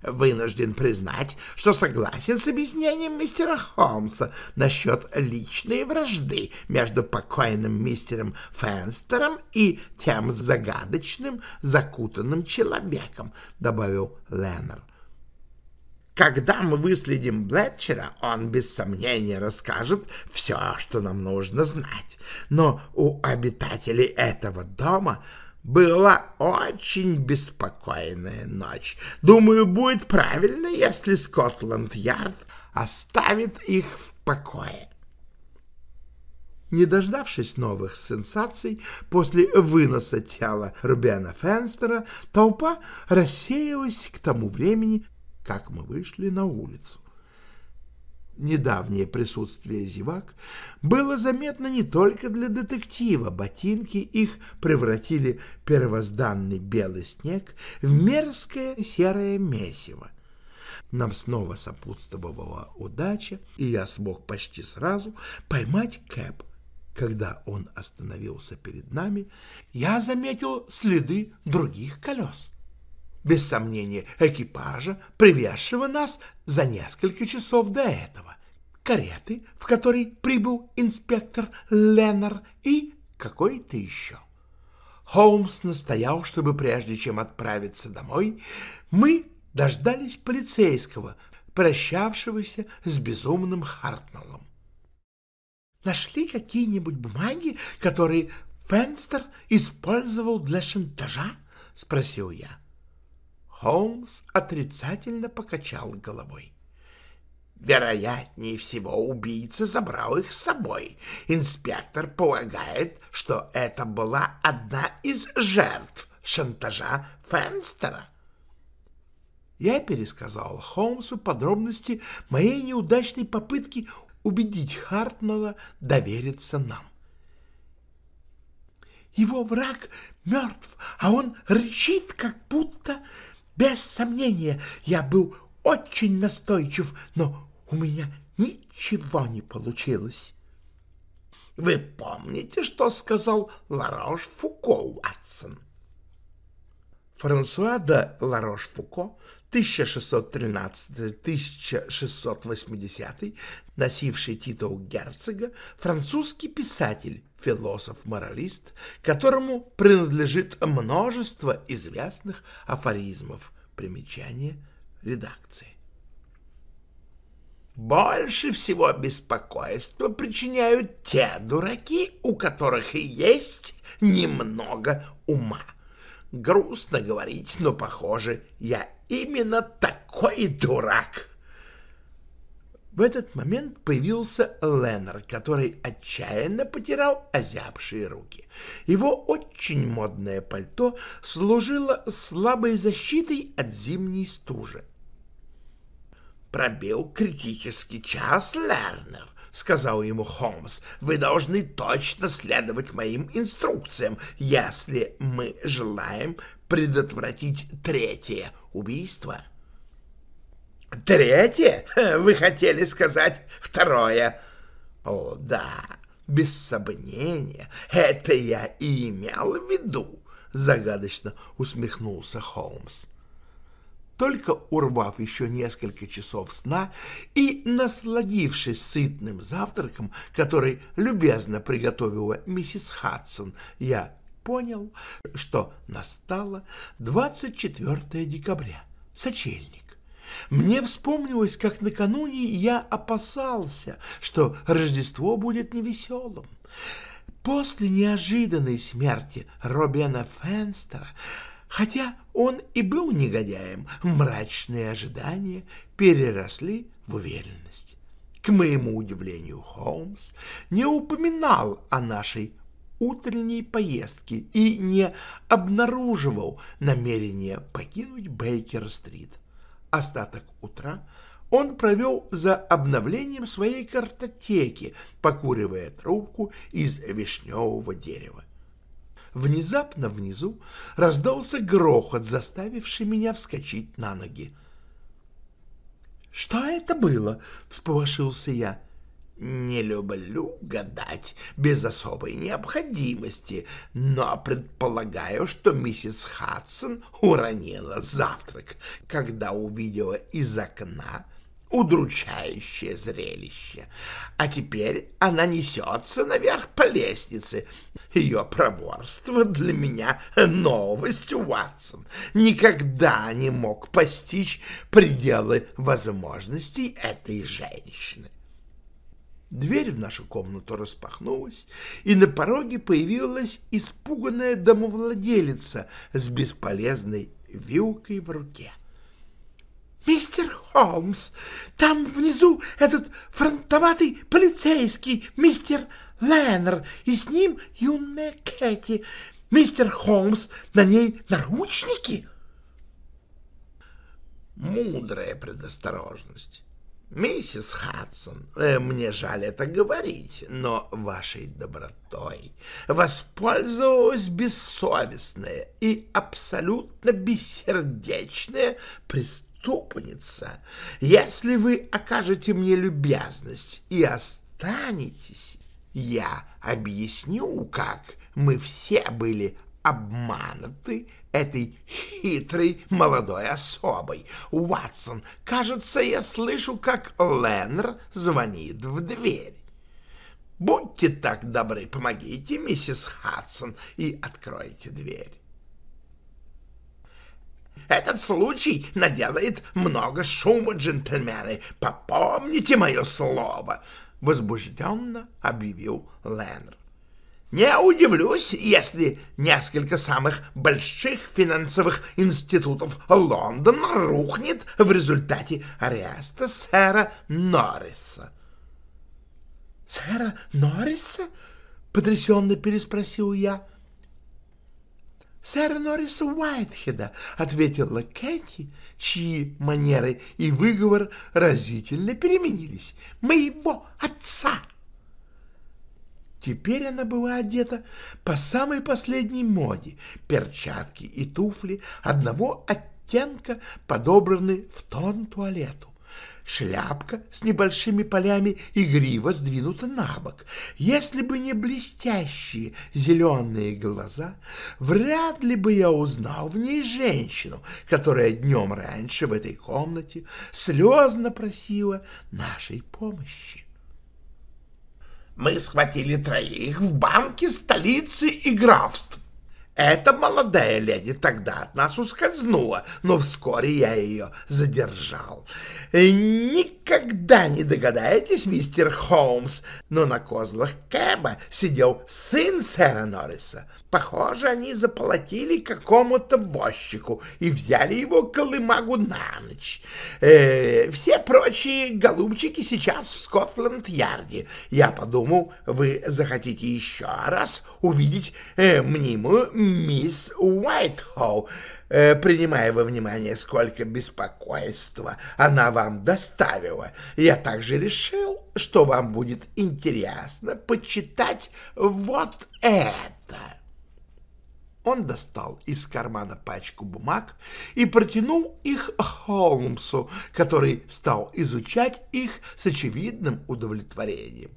Вынужден признать, что согласен с объяснением мистера Холмса насчет личной вражды между покойным мистером Фенстером и тем загадочным закутанным человеком, — добавил Леннер. Когда мы выследим Блетчера, он без сомнения расскажет все, что нам нужно знать. Но у обитателей этого дома была очень беспокойная ночь. Думаю, будет правильно, если Скотланд-Ярд оставит их в покое. Не дождавшись новых сенсаций, после выноса тела Рубена Фенстера толпа рассеялась к тому времени, как мы вышли на улицу недавнее присутствие зевак было заметно не только для детектива. Ботинки их превратили первозданный белый снег в мерзкое серое месиво. Нам снова сопутствовала удача, и я смог почти сразу поймать Кэп. Когда он остановился перед нами, я заметил следы других колес без сомнения, экипажа, привезшего нас за несколько часов до этого, кареты, в которой прибыл инспектор Леннер и какой-то еще. Холмс настоял, чтобы прежде чем отправиться домой, мы дождались полицейского, прощавшегося с безумным Хартнеллом. «Нашли какие-нибудь бумаги, которые Фенстер использовал для шантажа?» — спросил я. Холмс отрицательно покачал головой. Вероятнее всего, убийца забрал их с собой. Инспектор полагает, что это была одна из жертв шантажа Фенстера. Я пересказал Холмсу подробности моей неудачной попытки убедить Хартнелла довериться нам. Его враг мертв, а он рычит, как будто без сомнения, я был очень настойчив, но у меня ничего не получилось. Вы помните, что сказал Ларош Фуко, Уатсон? Франсуа де Ларош-Фуко 1613-1680, носивший титул герцога, французский писатель, философ-моралист, которому принадлежит множество известных афоризмов. Примечание редакции. Больше всего беспокойства причиняют те дураки, у которых есть немного ума. Грустно говорить, но, похоже, я именно такой дурак. В этот момент появился Леннер, который отчаянно потирал озябшие руки. Его очень модное пальто служило слабой защитой от зимней стужи. «Пробил критический час, Лернер», — сказал ему Холмс. «Вы должны точно следовать моим инструкциям, если мы желаем предотвратить третье убийство». Третье? Вы хотели сказать второе? О, да, без сомнения, это я и имел в виду, загадочно усмехнулся Холмс. Только урвав еще несколько часов сна и насладившись сытным завтраком, который любезно приготовила миссис Хадсон, я понял, что настало 24 декабря, сочельник. Мне вспомнилось, как накануне я опасался, что Рождество будет невеселым. После неожиданной смерти Робена Фенстера, хотя он и был негодяем, мрачные ожидания переросли в уверенность. К моему удивлению, Холмс не упоминал о нашей утренней поездке и не обнаруживал намерения покинуть Бейкер-стрит. Остаток утра он провел за обновлением своей картотеки, покуривая трубку из вишневого дерева. Внезапно внизу раздался грохот, заставивший меня вскочить на ноги. «Что это было?» — всполошился я. «Не люблю гадать без особой необходимости, но предполагаю, что миссис Хадсон уронила завтрак, когда увидела из окна удручающее зрелище. А теперь она несется наверх по лестнице. Ее проворство для меня новость, Уатсон. Никогда не мог постичь пределы возможностей этой женщины. Дверь в нашу комнату распахнулась, и на пороге появилась испуганная домовладелица с бесполезной вилкой в руке. — «Мистер Холмс, там внизу этот фронтоватый полицейский, мистер Леннер, и с ним юная Кэти. Мистер Холмс, на ней наручники?» Мудрая предосторожность. «Миссис Хадсон, э, мне жаль это говорить, но вашей добротой воспользовалась бессовестная и абсолютно бессердечная преступница. Если вы окажете мне любезность и останетесь, я объясню, как мы все были обмануты этой хитрой молодой особой. Уатсон, кажется, я слышу, как Леннер звонит в дверь. Будьте так добры, помогите, миссис Хадсон, и откройте дверь. Этот случай наделает много шума, джентльмены. Попомните мое слово!» — возбужденно объявил Леннер. «Не удивлюсь, если несколько самых больших финансовых институтов Лондона рухнет в результате ареста сэра Норриса». «Сэра Норриса?» — потрясенно переспросил я сэра Норриса Уайтхеда, — ответила Кэти, чьи манеры и выговор разительно переменились. — Моего отца! Теперь она была одета по самой последней моде, перчатки и туфли одного оттенка подобраны в тон туалету. Шляпка с небольшими полями игриво сдвинута на бок. Если бы не блестящие зеленые глаза, вряд ли бы я узнал в ней женщину, которая днем раньше в этой комнате слезно просила нашей помощи. Мы схватили троих в банке столицы и графств, эта молодая леди тогда от нас ускользнула, но вскоре я ее задержал. Никогда не догадаетесь, мистер Холмс, но на козлах Кэба сидел сын сэра Норриса. Похоже, они заплатили какому-то возчику и взяли его колымагу на ночь. Э, все прочие голубчики сейчас в Скотланд-Ярде. Я подумал, вы захотите еще раз увидеть э, мнимую мисс Уайтхолл, э, принимая во внимание, сколько беспокойства она вам доставила. Я также решил, что вам будет интересно почитать вот это. Он достал из кармана пачку бумаг и протянул их Холмсу, который стал изучать их с очевидным удовлетворением.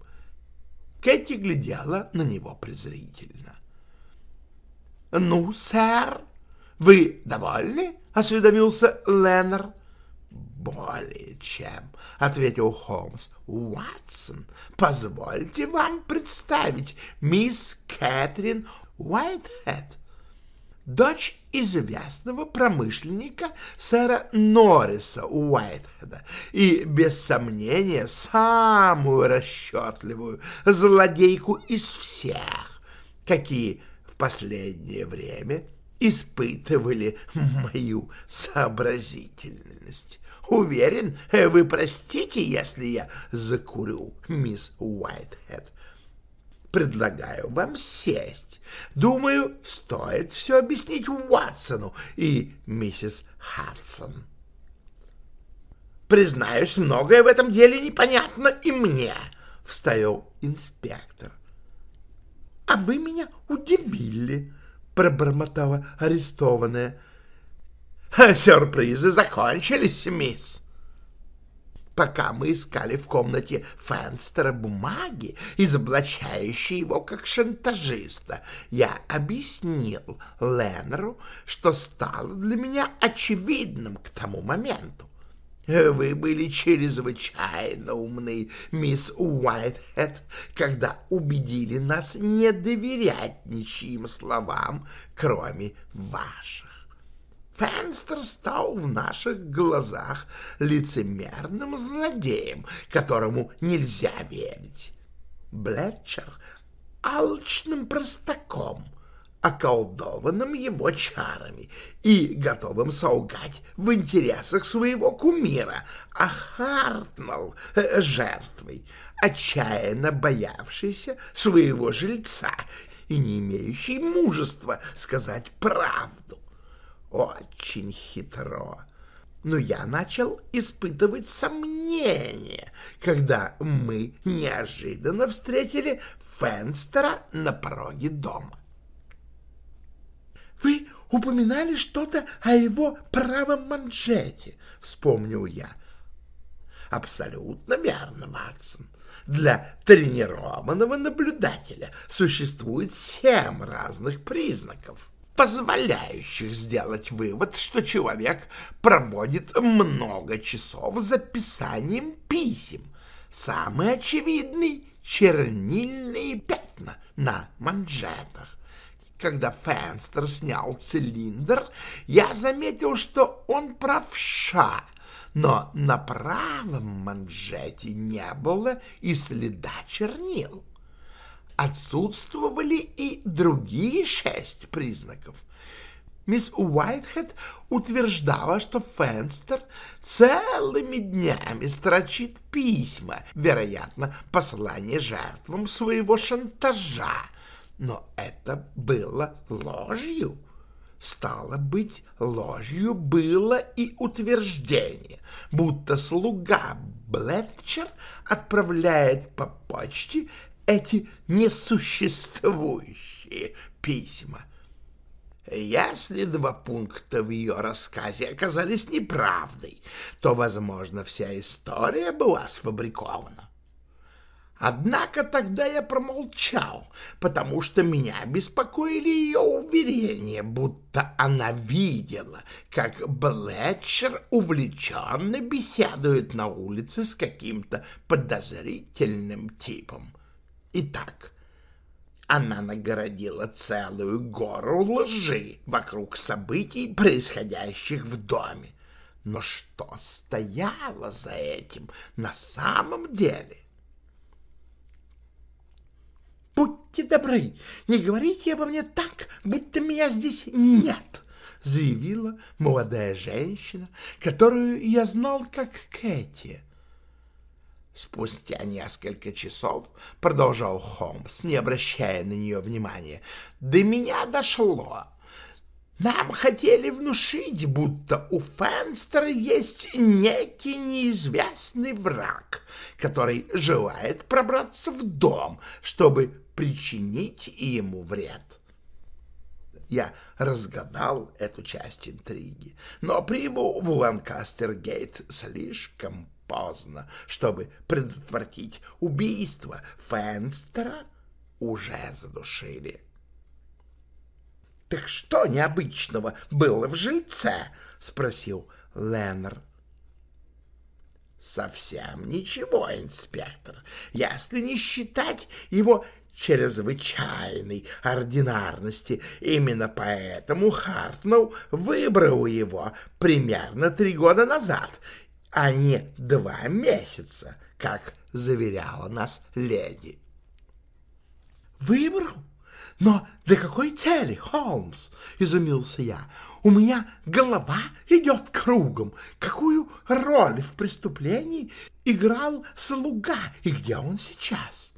Кэти глядела на него презрительно. — Ну, сэр, вы довольны? — осведомился Леннер. — Более чем, — ответил Холмс. — Уатсон, позвольте вам представить мисс Кэтрин Уайтхед дочь известного промышленника сэра Норриса Уайтхеда и, без сомнения, самую расчетливую злодейку из всех, какие в последнее время испытывали мою сообразительность. Уверен, вы простите, если я закурю, мисс Уайтхед. Предлагаю вам сесть. Думаю, стоит все объяснить Уатсону и миссис Хадсон. Признаюсь, многое в этом деле непонятно и мне, — вставил инспектор. — А вы меня удивили, — пробормотала арестованная. — Сюрпризы закончились, мисс. Пока мы искали в комнате Фенстера бумаги, изоблачающие его как шантажиста, я объяснил Леннеру, что стало для меня очевидным к тому моменту. Вы были чрезвычайно умны, мисс Уайтхед, когда убедили нас не доверять ничьим словам, кроме ваших. Фенстер стал в наших глазах лицемерным злодеем, которому нельзя верить. Блетчер — алчным простаком — околдованным его чарами и готовым солгать в интересах своего кумира, а Хартнелл э, — жертвой, отчаянно боявшийся своего жильца и не имеющий мужества сказать правду. Очень хитро. Но я начал испытывать сомнения, когда мы неожиданно встретили Фенстера на пороге дома. «Вы упоминали что-то о его правом манжете», — вспомнил я. «Абсолютно верно, Матсон. Для тренированного наблюдателя существует семь разных признаков, позволяющих сделать вывод, что человек проводит много часов за писанием писем. Самый очевидный — чернильные пятна на манжетах. Когда Фенстер снял цилиндр, я заметил, что он правша, но на правом манжете не было и следа чернил. Отсутствовали и другие шесть признаков. Мисс Уайтхед утверждала, что Фенстер целыми днями строчит письма, вероятно, послание жертвам своего шантажа, но это было ложью. Стало быть, ложью было и утверждение, будто слуга Блетчер отправляет по почте эти несуществующие письма. Если два пункта в ее рассказе оказались неправдой, то, возможно, вся история была сфабрикована. Однако тогда я промолчал, потому что меня беспокоили ее уверения, будто она видела, как Блетчер увлеченно беседует на улице с каким-то подозрительным типом. Итак, она нагородила целую гору лжи вокруг событий, происходящих в доме. Но что стояло за этим на самом деле? «Будьте добры, не говорите обо мне так, будто меня здесь нет», — заявила молодая женщина, которую я знал как Кэти. Спустя несколько часов, — продолжал Холмс, не обращая на нее внимания, — до меня дошло, нам хотели внушить, будто у Фенстера есть некий неизвестный враг, который желает пробраться в дом, чтобы причинить ему вред. Я разгадал эту часть интриги, но прибыл в Ланкастер-Гейт слишком поздно, чтобы предотвратить убийство. Фенстера уже задушили. «Так что необычного было в жильце?» — спросил Леннер. «Совсем ничего, инспектор, если не считать его чрезвычайной ординарности. Именно поэтому Хартнелл выбрал его примерно три года назад, а не два месяца, как заверяла нас леди. «Выбрал? Но для какой цели, Холмс? — изумился я. — У меня голова идет кругом. Какую роль в преступлении играл слуга и где он сейчас?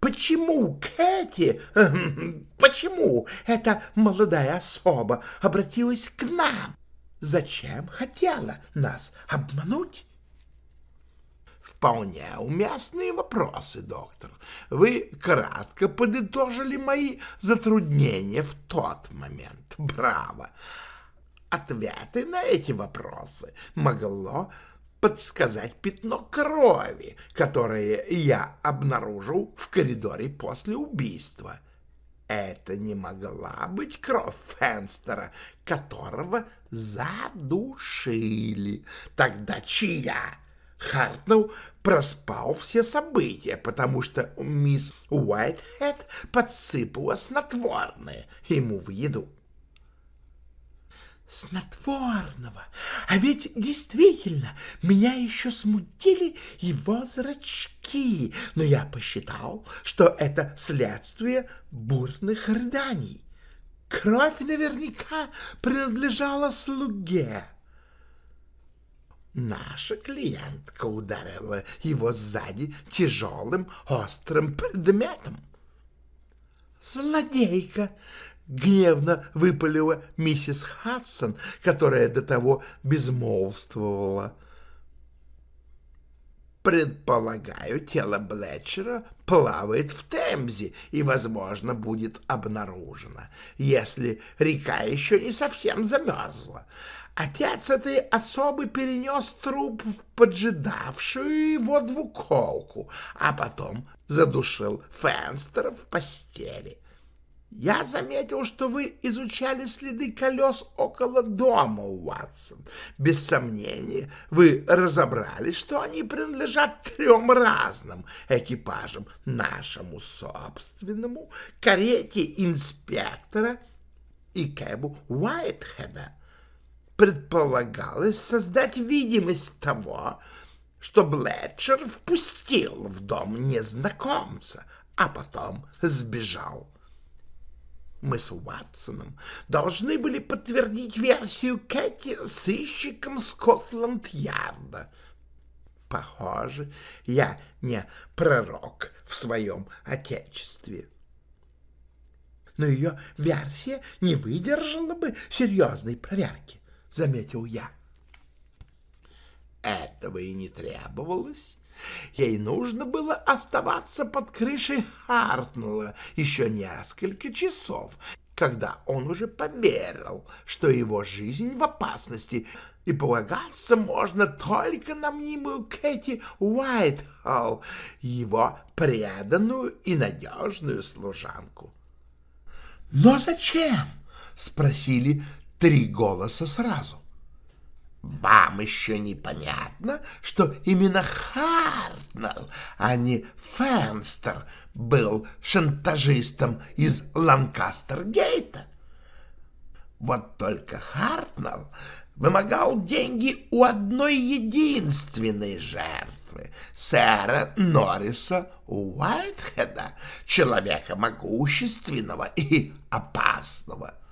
Почему Кэти, почему эта молодая особа обратилась к нам? Зачем хотела нас обмануть? Вполне уместные вопросы, доктор. Вы кратко подытожили мои затруднения в тот момент. Браво! Ответы на эти вопросы могло подсказать пятно крови, которое я обнаружил в коридоре после убийства. Это не могла быть кровь Фенстера, которого задушили. Тогда чья? Хартнелл проспал все события, потому что мисс Уайтхед подсыпала снотворное ему в еду. Снотворного! А ведь действительно меня еще смутили его зрачки, но я посчитал, что это следствие бурных рыданий. Кровь наверняка принадлежала слуге. Наша клиентка ударила его сзади тяжелым острым предметом. «Злодейка!» — гневно выпалила миссис Хадсон, которая до того безмолвствовала. Предполагаю, тело Блетчера плавает в Темзе и, возможно, будет обнаружено, если река еще не совсем замерзла. Отец этой особы перенес труп в поджидавшую его двуколку, а потом задушил Фенстера в постели. Я заметил, что вы изучали следы колес около дома, Уатсон. Без сомнения, вы разобрали, что они принадлежат трем разным экипажам, нашему собственному, карете инспектора и кэбу Уайтхеда предполагалось создать видимость того, что Блетчер впустил в дом незнакомца, а потом сбежал. Мы с Уатсоном должны были подтвердить версию Кэти сыщиком Скотланд-Ярда. Похоже, я не пророк в своем отечестве. Но ее версия не выдержала бы серьезной проверки заметил я. Этого и не требовалось. Ей нужно было оставаться под крышей Хартнула еще несколько часов, когда он уже поверил, что его жизнь в опасности, и полагаться можно только на мнимую Кэти Уайтхолл, его преданную и надежную служанку. «Но зачем?» — спросили три голоса сразу. Вам еще непонятно, что именно Хартнелл, а не Фенстер, был шантажистом из Ланкастер-гейта? Вот только Хартнелл вымогал деньги у одной единственной жертвы — сэра Норриса Уайтхеда, человека могущественного и опасного —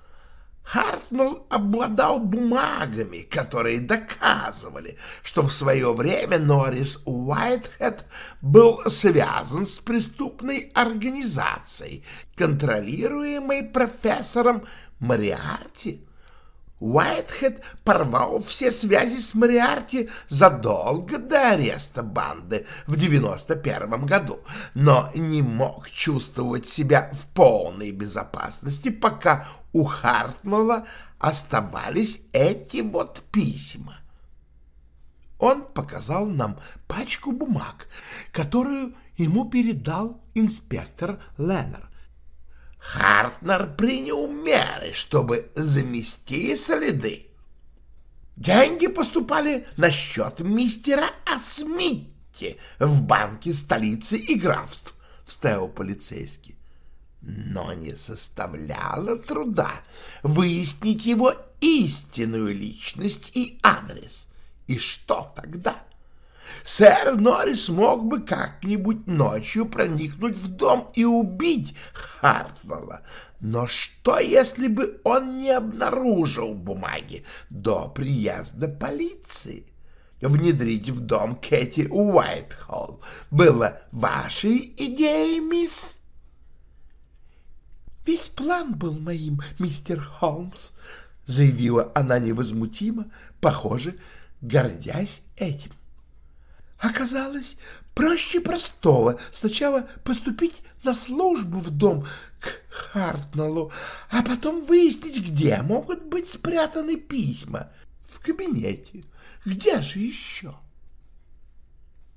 Хартнелл обладал бумагами, которые доказывали, что в свое время Норрис Уайтхед был связан с преступной организацией, контролируемой профессором Мариарти. Уайтхед порвал все связи с Мариарти задолго до ареста банды в 91 году, но не мог чувствовать себя в полной безопасности, пока у Хартнелла оставались эти вот письма. Он показал нам пачку бумаг, которую ему передал инспектор Леннер. Хартнер принял меры, чтобы замести следы. Деньги поступали на счет мистера Асмитти в банке столицы и графств, вставил полицейский. Но не составляло труда выяснить его истинную личность и адрес. И что тогда? Сэр Норрис мог бы как-нибудь ночью проникнуть в дом и убить Хартвелла. Но что, если бы он не обнаружил бумаги до приезда полиции? Внедрить в дом Кэти Уайтхолл было вашей идеей, мисс? «Весь план был моим, мистер Холмс», — заявила она невозмутимо, похоже, гордясь этим. Оказалось, проще простого сначала поступить на службу в дом к Хартнеллу, а потом выяснить, где могут быть спрятаны письма. В кабинете. Где же еще?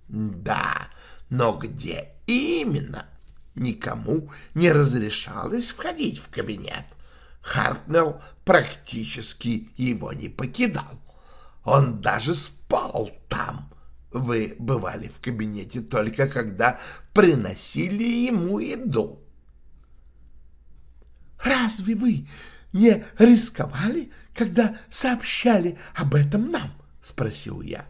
Да, но где именно? Никому не разрешалось входить в кабинет. Хартнелл практически его не покидал. Он даже спал там. Вы бывали в кабинете только когда приносили ему еду. Разве вы не рисковали, когда сообщали об этом нам? — спросил я.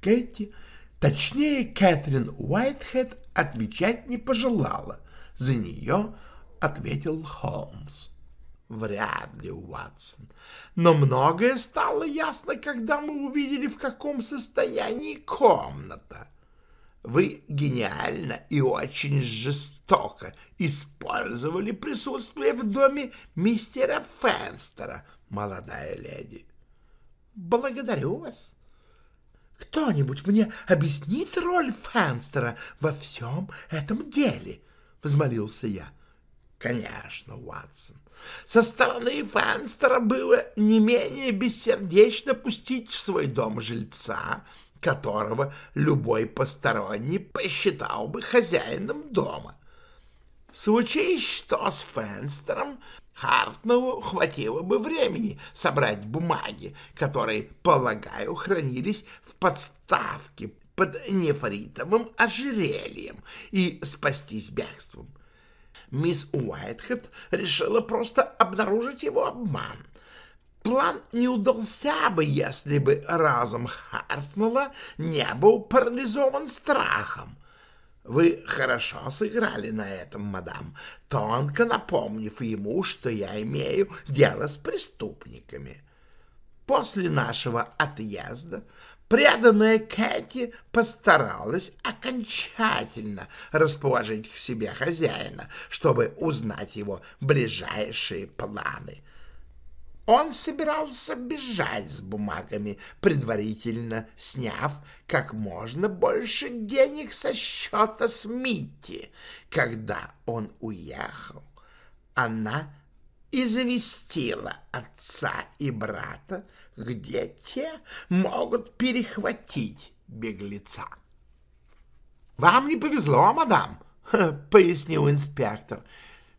Кэти, точнее Кэтрин Уайтхед, отвечать не пожелала. За нее ответил Холмс. Вряд ли, Уатсон. Но многое стало ясно, когда мы увидели, в каком состоянии комната. Вы гениально и очень жестоко использовали присутствие в доме мистера Фенстера, молодая леди. Благодарю вас. Кто-нибудь мне объяснит роль Фенстера во всем этом деле? — взмолился я. — Конечно, Уатсон. Со стороны Фенстера было не менее бессердечно пустить в свой дом жильца, которого любой посторонний посчитал бы хозяином дома. Случись что с Фенстером, Хартнову хватило бы времени собрать бумаги, которые, полагаю, хранились в подставке под нефритовым ожерельем, и спастись бегством. Мисс Уайтхед решила просто обнаружить его обман. План не удался бы, если бы разум Хартнелла не был парализован страхом. Вы хорошо сыграли на этом, мадам, тонко напомнив ему, что я имею дело с преступниками. После нашего отъезда преданная Кэти постаралась окончательно расположить к себе хозяина, чтобы узнать его ближайшие планы — он собирался бежать с бумагами, предварительно сняв как можно больше денег со счета Смитти. Когда он уехал, она известила отца и брата, где те могут перехватить беглеца. — Вам не повезло, мадам, — пояснил инспектор.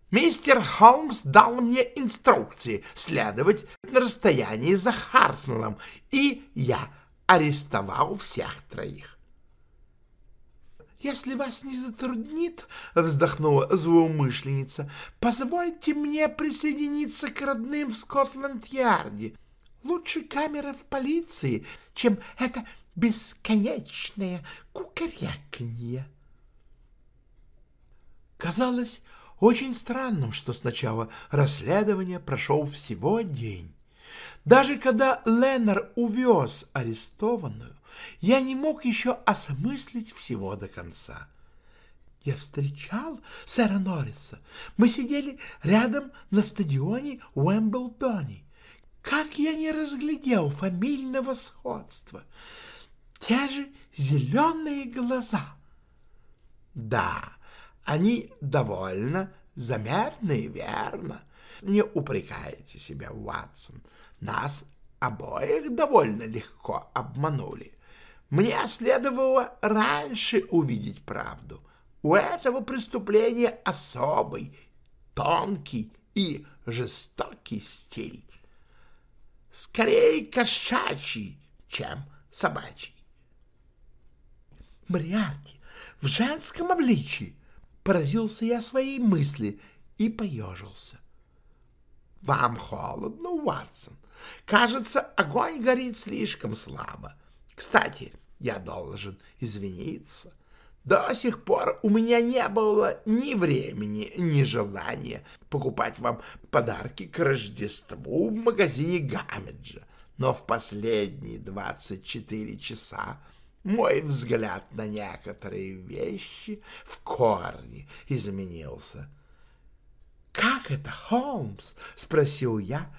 Мистер Холмс дал мне инструкции следовать на расстоянии за Хартнеллом, и я арестовал всех троих. «Если вас не затруднит, — вздохнула злоумышленница, — позвольте мне присоединиться к родным в Скотланд-Ярде. Лучше камера в полиции, чем это бесконечное кукаряканье». Казалось, очень странным, что сначала расследование прошел всего день. Даже когда Леннер увез арестованную, я не мог еще осмыслить всего до конца. Я встречал сэра Норриса. Мы сидели рядом на стадионе Уэмблдоне. Как я не разглядел фамильного сходства. Те же зеленые глаза. Да, они довольно заметны, верно? Не упрекайте себя, Ватсон. Нас обоих довольно легко обманули. Мне следовало раньше увидеть правду. У этого преступления особый, тонкий и жестокий стиль. Скорее кошачий, чем собачий. Мариарти в женском обличии Поразился я своей мысли и поежился. — Вам холодно, Уатсон? Кажется, огонь горит слишком слабо. Кстати, я должен извиниться. До сих пор у меня не было ни времени, ни желания покупать вам подарки к Рождеству в магазине Гамеджа. Но в последние 24 часа мой взгляд на некоторые вещи в корне изменился. «Как это, Холмс?» — спросил я,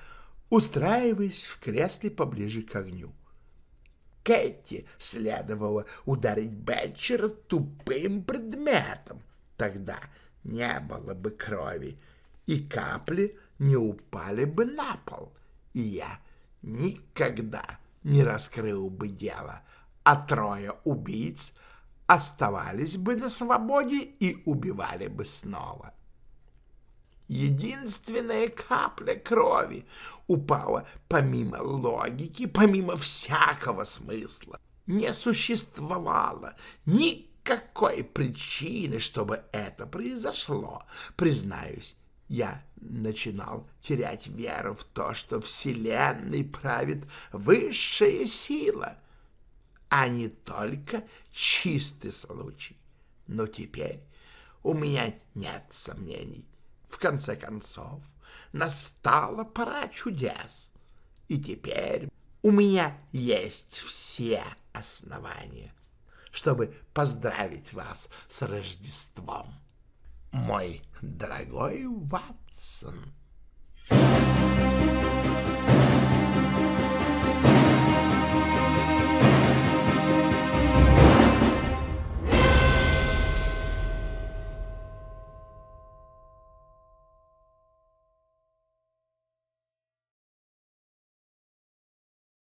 устраиваясь в кресле поближе к огню. Кэти следовало ударить Бетчера тупым предметом. Тогда не было бы крови, и капли не упали бы на пол, и я никогда не раскрыл бы дело, а трое убийц оставались бы на свободе и убивали бы снова единственная капля крови упала помимо логики, помимо всякого смысла. Не существовало никакой причины, чтобы это произошло. Признаюсь, я начинал терять веру в то, что Вселенной правит высшая сила, а не только чистый случай. Но теперь у меня нет сомнений в конце концов, настала пора чудес, и теперь у меня есть все основания, чтобы поздравить вас с Рождеством, мой дорогой Ватсон. Thank you.